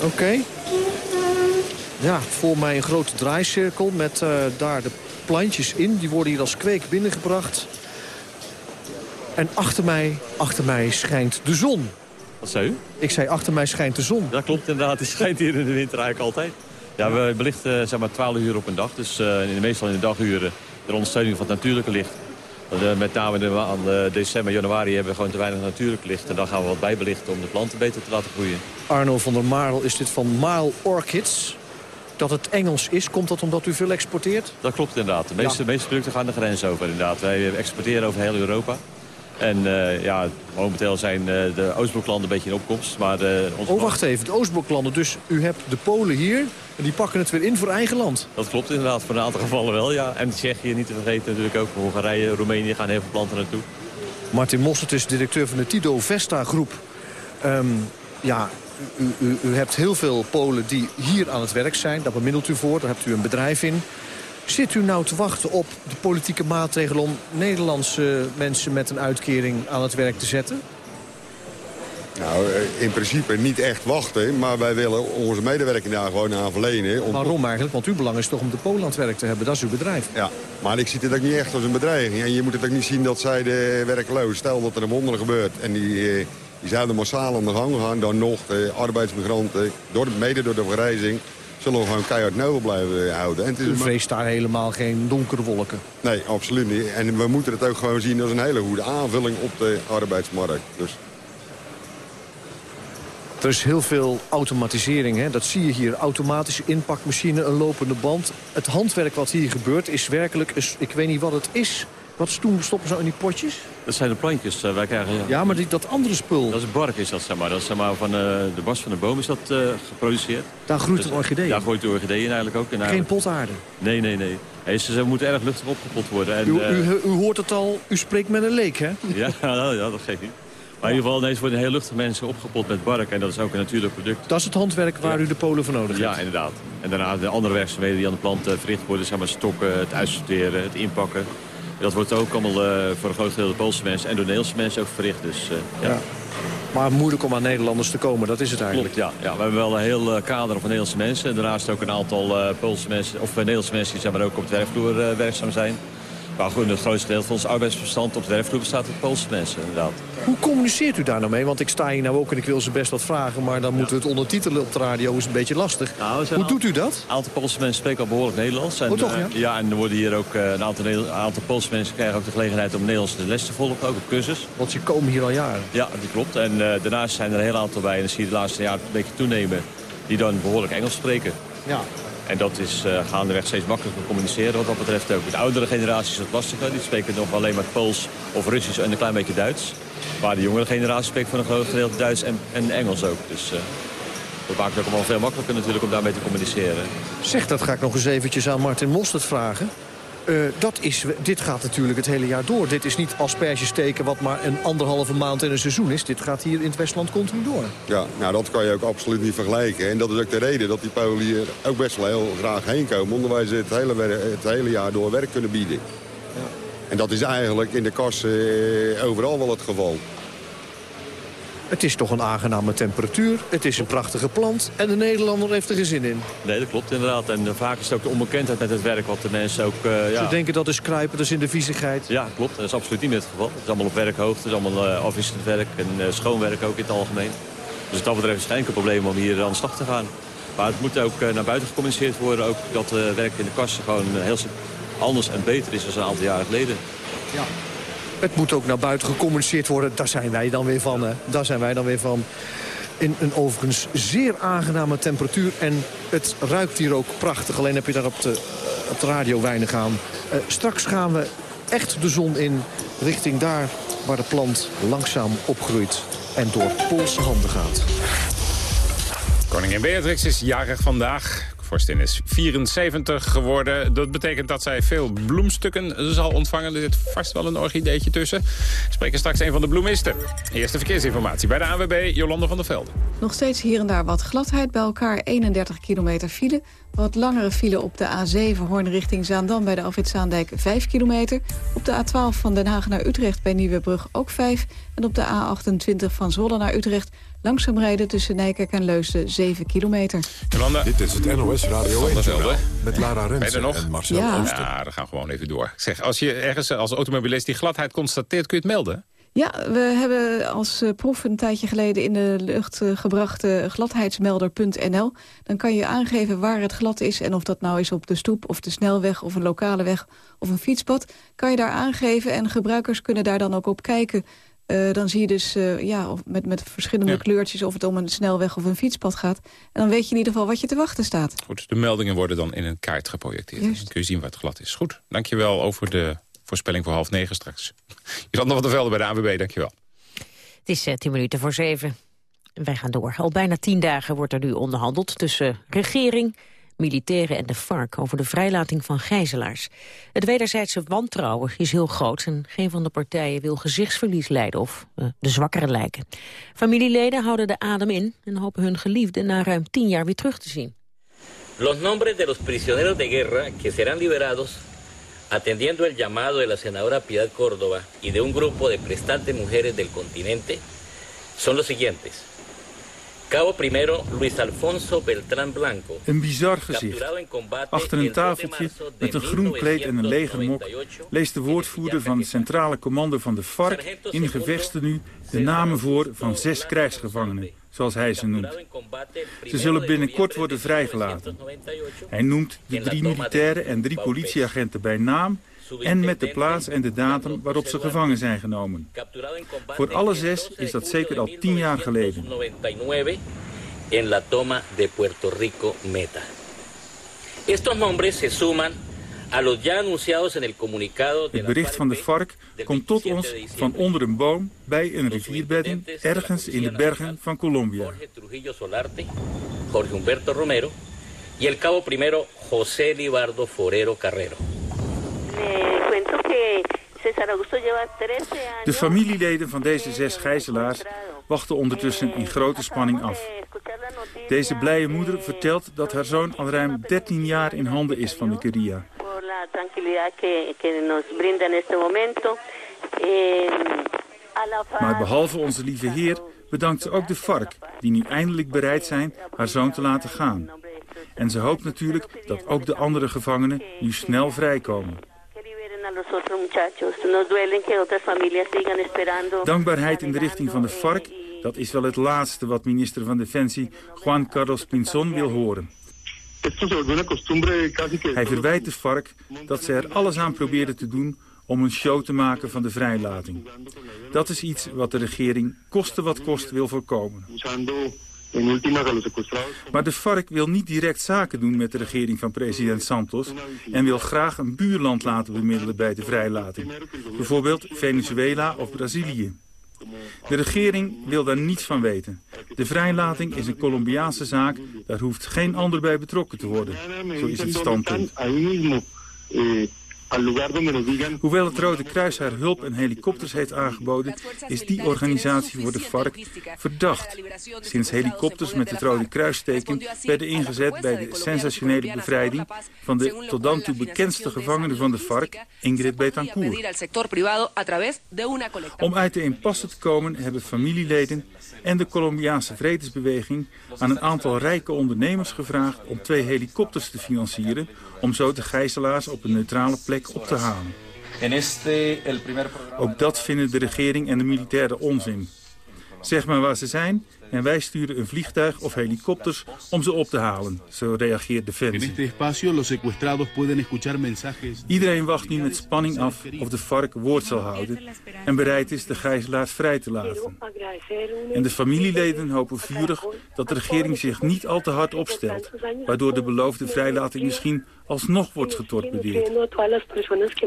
Speaker 43: Oké. Okay. Ja, voor mij een grote draaicirkel met uh, daar de plantjes in. Die worden hier als kweek binnengebracht. En achter mij, achter mij schijnt de zon.
Speaker 20: Wat zei u?
Speaker 43: Ik zei, achter mij schijnt de zon.
Speaker 20: Dat klopt inderdaad, die schijnt hier in de winter eigenlijk altijd. Ja, we belichten zeg maar 12 uur op een dag. Dus uh, meestal in de daguren de ondersteuning van het natuurlijke licht. Met name in de maand december, januari hebben we gewoon te weinig natuurlijk licht. En dan gaan we wat bijbelichten om de planten beter te laten groeien.
Speaker 18: Arno van der Marel is dit van Mile Orchids. Dat het Engels is, komt dat omdat u veel exporteert?
Speaker 20: Dat klopt inderdaad. De meeste, meeste producten gaan de grens over inderdaad. Wij exporteren over heel Europa. En uh, ja, momenteel zijn uh, de Oostbloklanden een beetje in opkomst. Maar, uh,
Speaker 18: onze oh, wacht even. De Oostbloklanden. Dus u hebt de Polen hier en die pakken het weer in voor eigen land.
Speaker 20: Dat klopt inderdaad. Voor een aantal gevallen wel, ja. En Tsjechië niet te vergeten natuurlijk ook. Hongarije, Roemenië gaan heel veel planten naartoe.
Speaker 18: Martin Mossert is directeur van de Tido Vesta groep. Um, ja, u, u, u hebt heel veel Polen die hier aan het werk zijn. Daar bemiddelt u voor. Daar hebt u een bedrijf in. Zit u nou te wachten op de politieke maatregelen... om Nederlandse mensen met een uitkering aan het werk te zetten?
Speaker 21: Nou, eh, in principe niet echt wachten, maar wij willen onze medewerking daar gewoon aan verlenen.
Speaker 18: Om... Waarom eigenlijk? Want uw belang is toch om de Polen aan het werk te hebben. Dat is uw bedrijf.
Speaker 21: Ja, maar ik zie het ook niet echt als een bedreiging. En je moet het ook niet zien dat zij de werkloos, stel dat er een wonder gebeurt... en die, eh, die zouden massaal aan de gang gaan, dan nog de arbeidsmigranten, door, mede door de vergrijzing zullen we gewoon keihard nobel blijven houden.
Speaker 18: En het is U vreest daar helemaal geen donkere wolken?
Speaker 21: Nee, absoluut niet. En we moeten het ook gewoon zien als een hele goede aanvulling op de arbeidsmarkt. Dus...
Speaker 18: Er is heel veel automatisering, hè? dat zie je hier. Automatische inpakmachine, een lopende band. Het handwerk wat hier gebeurt is werkelijk, ik weet niet wat het is... Wat stoppen ze in die potjes?
Speaker 20: Dat zijn de plantjes. Uh, wij krijgen, ja.
Speaker 18: ja, maar die, dat andere spul?
Speaker 20: Dat is bark, is dat, zeg maar. Dat is zeg maar, van uh, de bas van de boom is dat uh, geproduceerd.
Speaker 18: Daar groeit dus, een orchidee
Speaker 20: Daar groeit de orchidee eigenlijk ook. En
Speaker 18: Geen potaarde?
Speaker 20: Nee, nee, nee. Hey, ze, ze, moeten erg luchtig opgepot worden. En,
Speaker 18: u, u, u, hoort het al, u spreekt met een leek, hè? *laughs*
Speaker 20: ja, *laughs* nou, ja, dat geeft niet. Maar in ieder geval, deze worden heel luchtig mensen opgepot met bark. En dat is ook een natuurlijk product.
Speaker 18: Dat is het handwerk waar u de polen voor nodig
Speaker 20: hebt?
Speaker 18: Ja,
Speaker 20: inderdaad. En daarna de andere werkzaamheden die aan de plant verricht worden. Zeg maar stokken, het uitsorteren, het inpakken. Dat wordt ook allemaal uh, voor een groot deel de Poolse mensen en door Nederlandse mensen ook verricht. Dus, uh, ja. ja.
Speaker 18: Maar moeilijk om aan Nederlanders te komen, dat is het eigenlijk.
Speaker 20: Klopt, ja. ja. We hebben wel een heel uh, kader van Nederlandse mensen. En daarnaast ook een aantal Poolse mensen, of Nederlandse mensen die zeg maar, ook op het werkvloer werkzaam zijn. Maar goed, het grootste deel van ons arbeidsbestand op de werkvloer bestaat uit Poolse mensen, inderdaad.
Speaker 18: Hoe communiceert u daar nou mee? Want ik sta hier nou ook en ik wil ze best wat vragen... maar dan moeten we het ondertitelen op de radio, is een beetje lastig. Nou, Hoe doet u dat?
Speaker 20: Een aantal Poolse mensen spreken al behoorlijk Nederlands. En,
Speaker 18: oh, toch,
Speaker 20: ja?
Speaker 18: Uh,
Speaker 20: ja, en er worden hier ook uh, een aantal, een aantal Poolse mensen krijgen ook de gelegenheid om Nederlands de les te volgen, ook op cursus.
Speaker 18: Want ze komen hier al jaren.
Speaker 20: Ja, dat klopt. En uh, daarnaast zijn er een heel aantal bij, en dan zie je de laatste jaren een beetje toenemen, die dan behoorlijk Engels spreken.
Speaker 18: Ja,
Speaker 20: en dat is uh, gaandeweg steeds makkelijker communiceren wat dat betreft ook. De oudere generatie is wat lastiger. Die spreken nog alleen maar Pools of Russisch en een klein beetje Duits. Maar de jongere generatie spreekt van een groot gedeelte Duits en, en Engels ook. Dus uh, dat maakt het ook wel veel makkelijker natuurlijk om daarmee te communiceren.
Speaker 18: Zeg, dat ga ik nog eens eventjes aan Martin Mostert vragen. Uh, dat is, dit gaat natuurlijk het hele jaar door. Dit is niet asperges steken wat maar een anderhalve maand in een seizoen is. Dit gaat hier in het Westland continu door.
Speaker 21: Ja, nou dat kan je ook absoluut niet vergelijken. En dat is ook de reden dat die Polen hier ook best wel heel graag heen komen. Omdat wij ze het hele, het hele jaar door werk kunnen bieden. Ja. En dat is eigenlijk in de kas uh, overal wel het geval.
Speaker 18: Het is toch een aangename temperatuur. Het is een prachtige plant. En de Nederlander heeft er geen zin in.
Speaker 20: Nee, dat klopt inderdaad. En vaak is het ook de onbekendheid met het werk wat de mensen ook... Uh,
Speaker 18: ja. Ze denken dat is kruipen, dat is in de viezigheid.
Speaker 20: Ja, klopt. Dat is absoluut niet meer het geval. Het is allemaal op werkhoogte. Het is allemaal uh, afwisselend werk en uh, schoonwerk ook in het algemeen. Dus dat betreft is het geen enkel probleem om hier aan de slag te gaan. Maar het moet ook naar buiten gecommuniceerd worden. Ook dat werk in de kassen gewoon heel anders en beter is dan een aantal jaren geleden.
Speaker 18: Ja. Het moet ook naar buiten gecommuniceerd worden. Daar zijn wij dan weer van. Hè. Daar zijn wij dan weer van. In een overigens zeer aangename temperatuur. En het ruikt hier ook prachtig. Alleen heb je daar op de, op de radio weinig aan. Uh, straks gaan we echt de zon in richting daar waar de plant langzaam opgroeit. En door Poolse handen gaat.
Speaker 4: Koningin Beatrix is jarig vandaag. Vorstin is 74 geworden. Dat betekent dat zij veel bloemstukken zal ontvangen. Er zit vast wel een orchideetje tussen. We spreken straks een van de bloemisten. Eerste verkeersinformatie bij de AWB, Jolande van der Velde.
Speaker 32: Nog steeds hier en daar wat gladheid. Bij elkaar 31 kilometer file. Wat langere file op de A7 Hoorn richting Zaandam bij de Alfred Zaandijk 5 kilometer. Op de A12 van Den Haag naar Utrecht bij Nieuwebrug ook 5. En op de A28 van Zwolle naar Utrecht langzaam rijden tussen Nijkerk en Leusden 7 kilometer.
Speaker 3: Jolanda. Dit is het NOS Radio 1 met Lara Rensen en Marcel
Speaker 4: ja.
Speaker 3: Ooster.
Speaker 4: Ja, dan gaan we gewoon even door. zeg, als je ergens als automobilist die gladheid constateert, kun je het melden?
Speaker 32: Ja, we hebben als uh, proef een tijdje geleden in de lucht uh, gebracht uh, gladheidsmelder.nl. Dan kan je aangeven waar het glad is en of dat nou is op de stoep of de snelweg of een lokale weg of een fietspad. Kan je daar aangeven en gebruikers kunnen daar dan ook op kijken. Dan zie je dus ja, of met, met verschillende ja. kleurtjes of het om een snelweg of een fietspad gaat. En dan weet je in ieder geval wat je te wachten staat.
Speaker 4: Goed, de meldingen worden dan in een kaart geprojecteerd. Dan kun je zien waar het glad is. Goed, dankjewel over de voorspelling voor half negen straks. Jolanda van der Velde bij de ANWB, dankjewel.
Speaker 5: Het is uh, tien minuten voor zeven. Wij gaan door. Al bijna tien dagen wordt er nu onderhandeld tussen regering, militairen en de FARC over de vrijlating van gijzelaars. Het wederzijdse wantrouwen is heel groot en geen van de partijen wil gezichtsverlies leiden of uh, de zwakkere lijken. Familieleden houden de adem in en hopen hun geliefden na ruim tien jaar weer terug te zien.
Speaker 44: Los nombres de los prisioneros de guerra que serán liberados atendiendo el llamado de la senadora Piedad Córdoba y de un grupo de prestantes mujeres del continente, son los siguientes. Cabo primero Luis Alfonso Beltrán Blanco.
Speaker 45: Een bizar gezicht. Achter een tafeltje met een groen kleed en een legermok leest de woordvoerder van het centrale commando van de FARC in nu de namen voor van zes krijgsgevangenen, zoals hij ze noemt. Ze zullen binnenkort worden vrijgelaten. Hij noemt de drie militairen en drie politieagenten bij naam en met de plaats en de datum waarop ze gevangen zijn genomen. Voor alle zes is dat zeker al tien jaar geleden.
Speaker 44: En la toma de Puerto Rico Meta. Estos nombres se suman
Speaker 45: het bericht van de FARC komt tot ons van onder een boom bij een rivierbedden ergens in de bergen van Colombia.
Speaker 44: Jorge Humberto Romero y el cabo primero José Libardo Forero Carrero.
Speaker 45: De familieleden van deze zes gijzelaars wachten ondertussen in grote spanning af. Deze blije moeder vertelt dat haar zoon al ruim 13 jaar in handen is van de Keria. Maar behalve onze lieve heer bedankt ze ook de FARC, die nu eindelijk bereid zijn haar zoon te laten gaan. En ze hoopt natuurlijk dat ook de andere gevangenen nu snel vrijkomen. Dankbaarheid in de richting van de FARC, dat is wel het laatste wat minister van Defensie Juan Carlos Pinzon wil horen. Hij verwijt de FARC dat ze er alles aan proberen te doen om een show te maken van de vrijlating. Dat is iets wat de regering koste wat kost wil voorkomen. Maar de FARC wil niet direct zaken doen met de regering van president Santos... en wil graag een buurland laten bemiddelen bij de vrijlating. Bijvoorbeeld Venezuela of Brazilië. De regering wil daar niets van weten. De vrijlating is een Colombiaanse zaak, daar hoeft geen ander bij betrokken te worden. Zo is het standpunt. Hoewel het Rode Kruis haar hulp en helikopters heeft aangeboden, is die organisatie voor de FARC verdacht. Sinds helikopters met het Rode Kruisteken werden ingezet bij de sensationele bevrijding van de tot dan toe bekendste gevangene van de FARC, Ingrid Betancourt. Om uit de impasse te komen hebben familieleden en de Colombiaanse vredesbeweging aan een aantal rijke ondernemers gevraagd om twee helikopters te financieren om zo de gijzelaars op een neutrale plek op te halen. Ook dat vinden de regering en de militairen onzin. Zeg maar waar ze zijn en wij sturen een vliegtuig of helikopters om ze op te halen. Zo reageert Defensie. Iedereen wacht nu met spanning af of de FARC woord zal houden en bereid is de gijzelaars vrij te laten. En de familieleden hopen vurig dat de regering zich niet al te hard opstelt, waardoor de beloofde vrijlating misschien alsnog wordt getorpedeerd.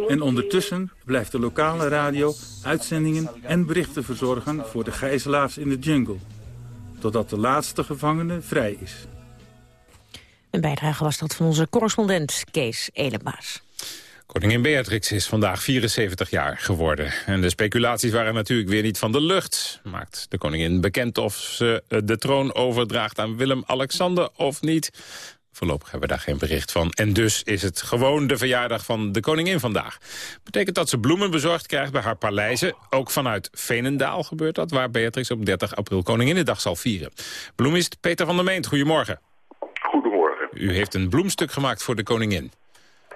Speaker 45: En ondertussen blijft de lokale radio uitzendingen en berichten verzorgen voor de gijzelaars in de jungle totdat de laatste gevangene vrij is.
Speaker 5: Een bijdrage was dat van onze correspondent Kees Elenbaas.
Speaker 4: Koningin Beatrix is vandaag 74 jaar geworden. En de speculaties waren natuurlijk weer niet van de lucht. Maakt de koningin bekend of ze de troon overdraagt aan Willem-Alexander of niet? Voorlopig hebben we daar geen bericht van. En dus is het gewoon de verjaardag van de koningin vandaag. Betekent dat ze bloemen bezorgd krijgt bij haar paleizen. Ook vanuit Venendaal gebeurt dat, waar Beatrix op 30 april Koninginnedag zal vieren. Bloemist Peter van der Meent, goedemorgen.
Speaker 46: Goedemorgen.
Speaker 4: U heeft een bloemstuk gemaakt voor de koningin.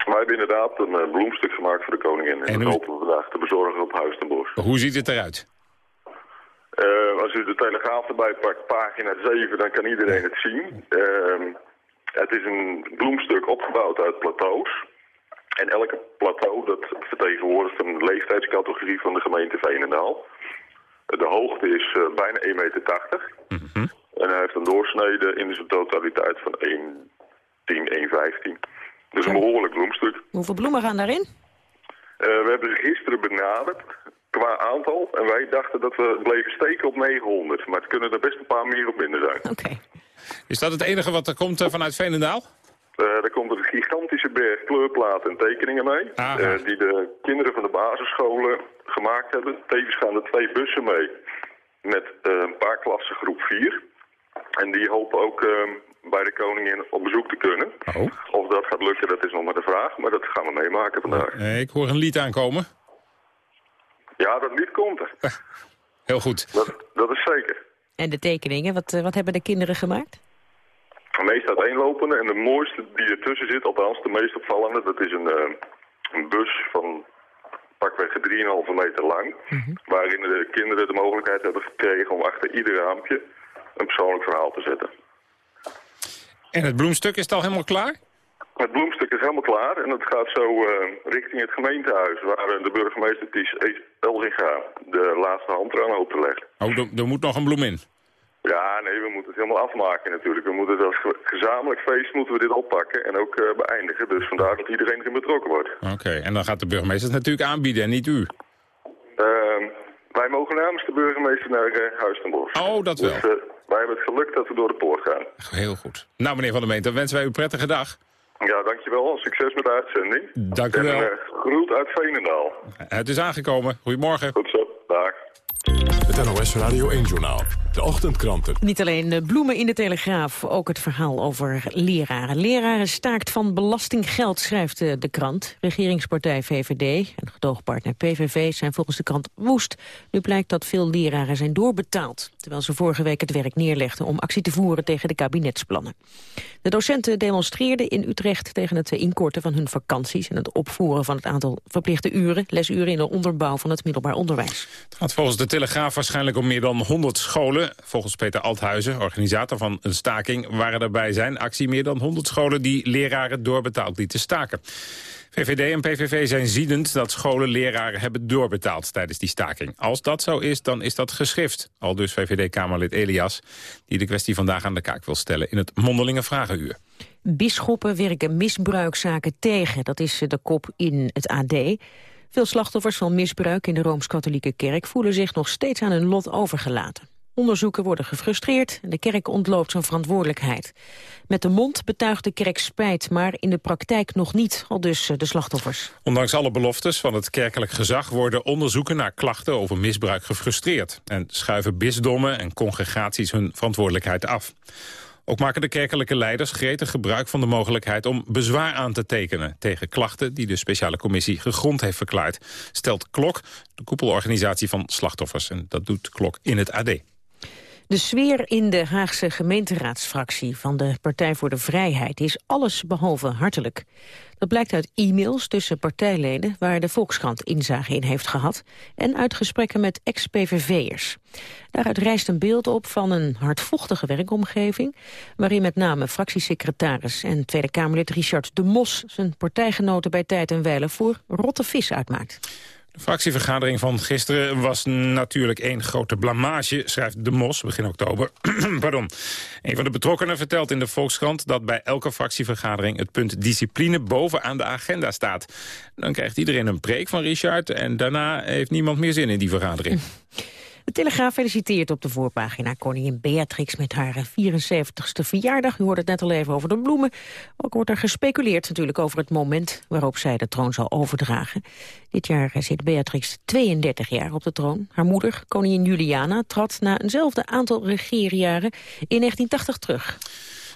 Speaker 46: Wij hebben inderdaad een uh, bloemstuk gemaakt voor de koningin. En, en dat hopen we vandaag te bezorgen op Huis ten Bosch.
Speaker 4: Hoe ziet het eruit?
Speaker 46: Uh, als u de Telegraaf erbij pakt, pagina 7, dan kan iedereen het zien. Uh, het is een bloemstuk opgebouwd uit plateaus. En elke plateau dat vertegenwoordigt een leeftijdscategorie van de gemeente Veenendaal. De hoogte is uh, bijna 1,80 meter. Mm -hmm. En hij heeft een doorsnede in zijn totaliteit van 1,10, 1,15. Dus een behoorlijk bloemstuk.
Speaker 5: Hoeveel bloemen gaan daarin?
Speaker 46: Uh, we hebben ze gisteren benaderd qua aantal. En wij dachten dat we bleven steken op 900. Maar het kunnen er best een paar meer op binnen zijn.
Speaker 5: Oké.
Speaker 4: Is dat het enige wat er komt uh, vanuit Veenendaal?
Speaker 46: Uh, er komt een gigantische berg kleurplaten en tekeningen mee. Uh, die de kinderen van de basisscholen gemaakt hebben. Tevens gaan er twee bussen mee. Met een paar klassen groep 4. En die hopen ook ehm, bij de koningin op bezoek te kunnen.
Speaker 4: Oh.
Speaker 46: Of dat gaat lukken, dat is nog maar de vraag. Maar dat gaan we meemaken vandaag.
Speaker 4: Nee, ik hoor een lied aankomen.
Speaker 46: Ja, dat lied komt er.
Speaker 4: Heel goed.
Speaker 46: Dat, dat is zeker.
Speaker 5: En de tekeningen, wat, wat hebben de kinderen gemaakt?
Speaker 46: De meest uiteenlopende en de mooiste die ertussen zit, althans de meest opvallende, dat is een, uh, een bus van pakweg 3,5 meter lang. Mm -hmm. Waarin de kinderen de mogelijkheid hebben gekregen om achter ieder raampje een persoonlijk verhaal te zetten.
Speaker 4: En het bloemstuk is het al helemaal klaar?
Speaker 46: Het bloemstuk is helemaal klaar en het gaat zo uh, richting het gemeentehuis... waar de burgemeester Ties Elzinga de laatste hand eraan hoopt te leggen.
Speaker 4: Oh, er moet nog een bloem in?
Speaker 46: Ja, nee, we moeten het helemaal afmaken natuurlijk. We moeten het als gezamenlijk feest moeten we dit oppakken en ook uh, beëindigen. Dus vandaar dat iedereen erin betrokken wordt.
Speaker 4: Oké, okay, en dan gaat de burgemeester het natuurlijk aanbieden en niet u?
Speaker 46: Uh, wij mogen namens de burgemeester naar uh.
Speaker 4: Oh, dat wel.
Speaker 46: Dus, wij hebben het geluk dat we door de poort gaan.
Speaker 4: Heel goed. Nou, meneer Van der Meent, dan wensen wij u een prettige dag.
Speaker 46: Ja, dankjewel. Succes met de uitzending.
Speaker 4: Dank u wel.
Speaker 46: En uh, groet uit Veenendaal.
Speaker 4: Het is aangekomen. Goedemorgen.
Speaker 46: Goed zo. Dag.
Speaker 3: Het NOS Radio 1-journaal. De ochtendkranten.
Speaker 5: Niet alleen bloemen in de Telegraaf, ook het verhaal over leraren. Leraren staakt van belastinggeld, schrijft de krant. Regeringspartij VVD en gedoogpartner PVV zijn volgens de krant woest. Nu blijkt dat veel leraren zijn doorbetaald... terwijl ze vorige week het werk neerlegden om actie te voeren tegen de kabinetsplannen. De docenten demonstreerden in Utrecht tegen het inkorten van hun vakanties... en het opvoeren van het aantal verplichte uren, lesuren in de onderbouw van het middelbaar onderwijs.
Speaker 4: Het gaat volgens de Telegraaf waarschijnlijk om meer dan 100 scholen. Volgens Peter Althuizen, organisator van een staking... waren er bij zijn actie meer dan 100 scholen die leraren doorbetaald lieten staken. VVD en PVV zijn ziedend dat scholen leraren hebben doorbetaald tijdens die staking. Als dat zo is, dan is dat geschrift. Al dus VVD-Kamerlid Elias, die de kwestie vandaag aan de kaak wil stellen in het mondelinge vragenuur.
Speaker 5: Bisschoppen werken misbruikzaken tegen, dat is de kop in het AD. Veel slachtoffers van misbruik in de Rooms-Katholieke Kerk voelen zich nog steeds aan hun lot overgelaten. Onderzoeken worden gefrustreerd en de kerk ontloopt zijn verantwoordelijkheid. Met de mond betuigt de kerk spijt, maar in de praktijk nog niet, al dus de slachtoffers.
Speaker 4: Ondanks alle beloftes van het kerkelijk gezag worden onderzoeken naar klachten over misbruik gefrustreerd. En schuiven bisdommen en congregaties hun verantwoordelijkheid af. Ook maken de kerkelijke leiders gretig gebruik van de mogelijkheid om bezwaar aan te tekenen tegen klachten die de speciale commissie gegrond heeft verklaard, stelt Klok, de koepelorganisatie van slachtoffers. En dat doet Klok in het AD.
Speaker 5: De sfeer in de Haagse gemeenteraadsfractie van de Partij voor de Vrijheid is alles behalve hartelijk. Dat blijkt uit e-mails tussen partijleden waar de Volkskrant inzage in heeft gehad en uit gesprekken met ex-PVV'ers. Daaruit rijst een beeld op van een hardvochtige werkomgeving waarin met name fractiesecretaris en Tweede Kamerlid Richard de Mos zijn partijgenoten bij tijd en wijle voor rotte vis uitmaakt.
Speaker 4: De fractievergadering van gisteren was natuurlijk één grote blamage, schrijft De Mos, begin oktober. *clears throat* Pardon. Een van de betrokkenen vertelt in de Volkskrant dat bij elke fractievergadering het punt discipline bovenaan de agenda staat. Dan krijgt iedereen een preek van Richard en daarna heeft niemand meer zin in die vergadering. *laughs*
Speaker 5: De Telegraaf feliciteert op de voorpagina koningin Beatrix met haar 74ste verjaardag. U hoorde het net al even over de bloemen. Ook wordt er gespeculeerd natuurlijk over het moment waarop zij de troon zal overdragen. Dit jaar zit Beatrix 32 jaar op de troon. Haar moeder, koningin Juliana, trad na eenzelfde aantal regeerjaren in 1980 terug.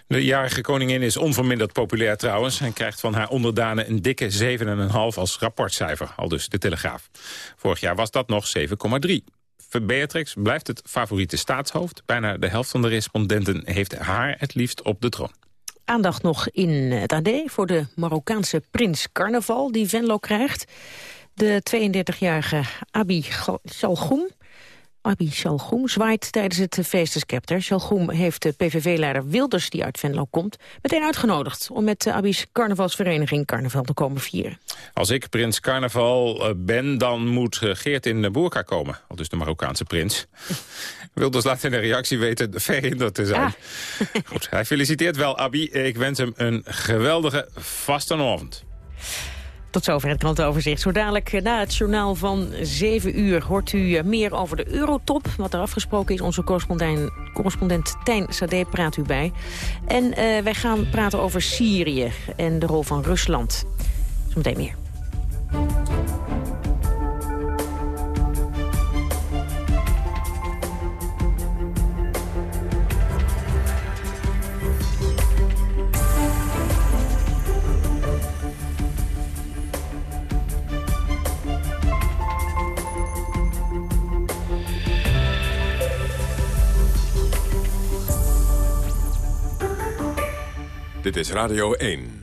Speaker 4: De jarige koningin is onverminderd populair trouwens... en krijgt van haar onderdanen een dikke 7,5 als rapportcijfer, al dus de Telegraaf. Vorig jaar was dat nog 7,3. Beatrix blijft het favoriete staatshoofd. Bijna de helft van de respondenten heeft haar het liefst op de troon.
Speaker 5: Aandacht nog in het AD voor de Marokkaanse prins Carnaval die Venlo krijgt. De 32-jarige Abi Salgoum Abi Shalgoum zwaait tijdens het feestenscepter. Shalgoum heeft de PVV-leider Wilders, die uit Venlo komt... meteen uitgenodigd om met Abi's carnavalsvereniging carnaval te komen vieren.
Speaker 4: Als ik prins carnaval eh, ben, dan moet eh, Geert in de boerka komen. Al dus de Marokkaanse prins. *laughs* Wilders laat in de reactie weten verhinderd te zijn. Ah. Goed, hij feliciteert wel Abi. Ik wens hem een geweldige vastenavond.
Speaker 5: Tot zover het krantenoverzicht. Zo dadelijk eh, na het journaal van 7 uur hoort u eh, meer over de eurotop. Wat er afgesproken is, onze correspondent, correspondent Tijn Sade praat u bij. En uh, wij gaan praten over Syrië en de rol van Rusland. Zometeen meer.
Speaker 3: Dit is Radio 1.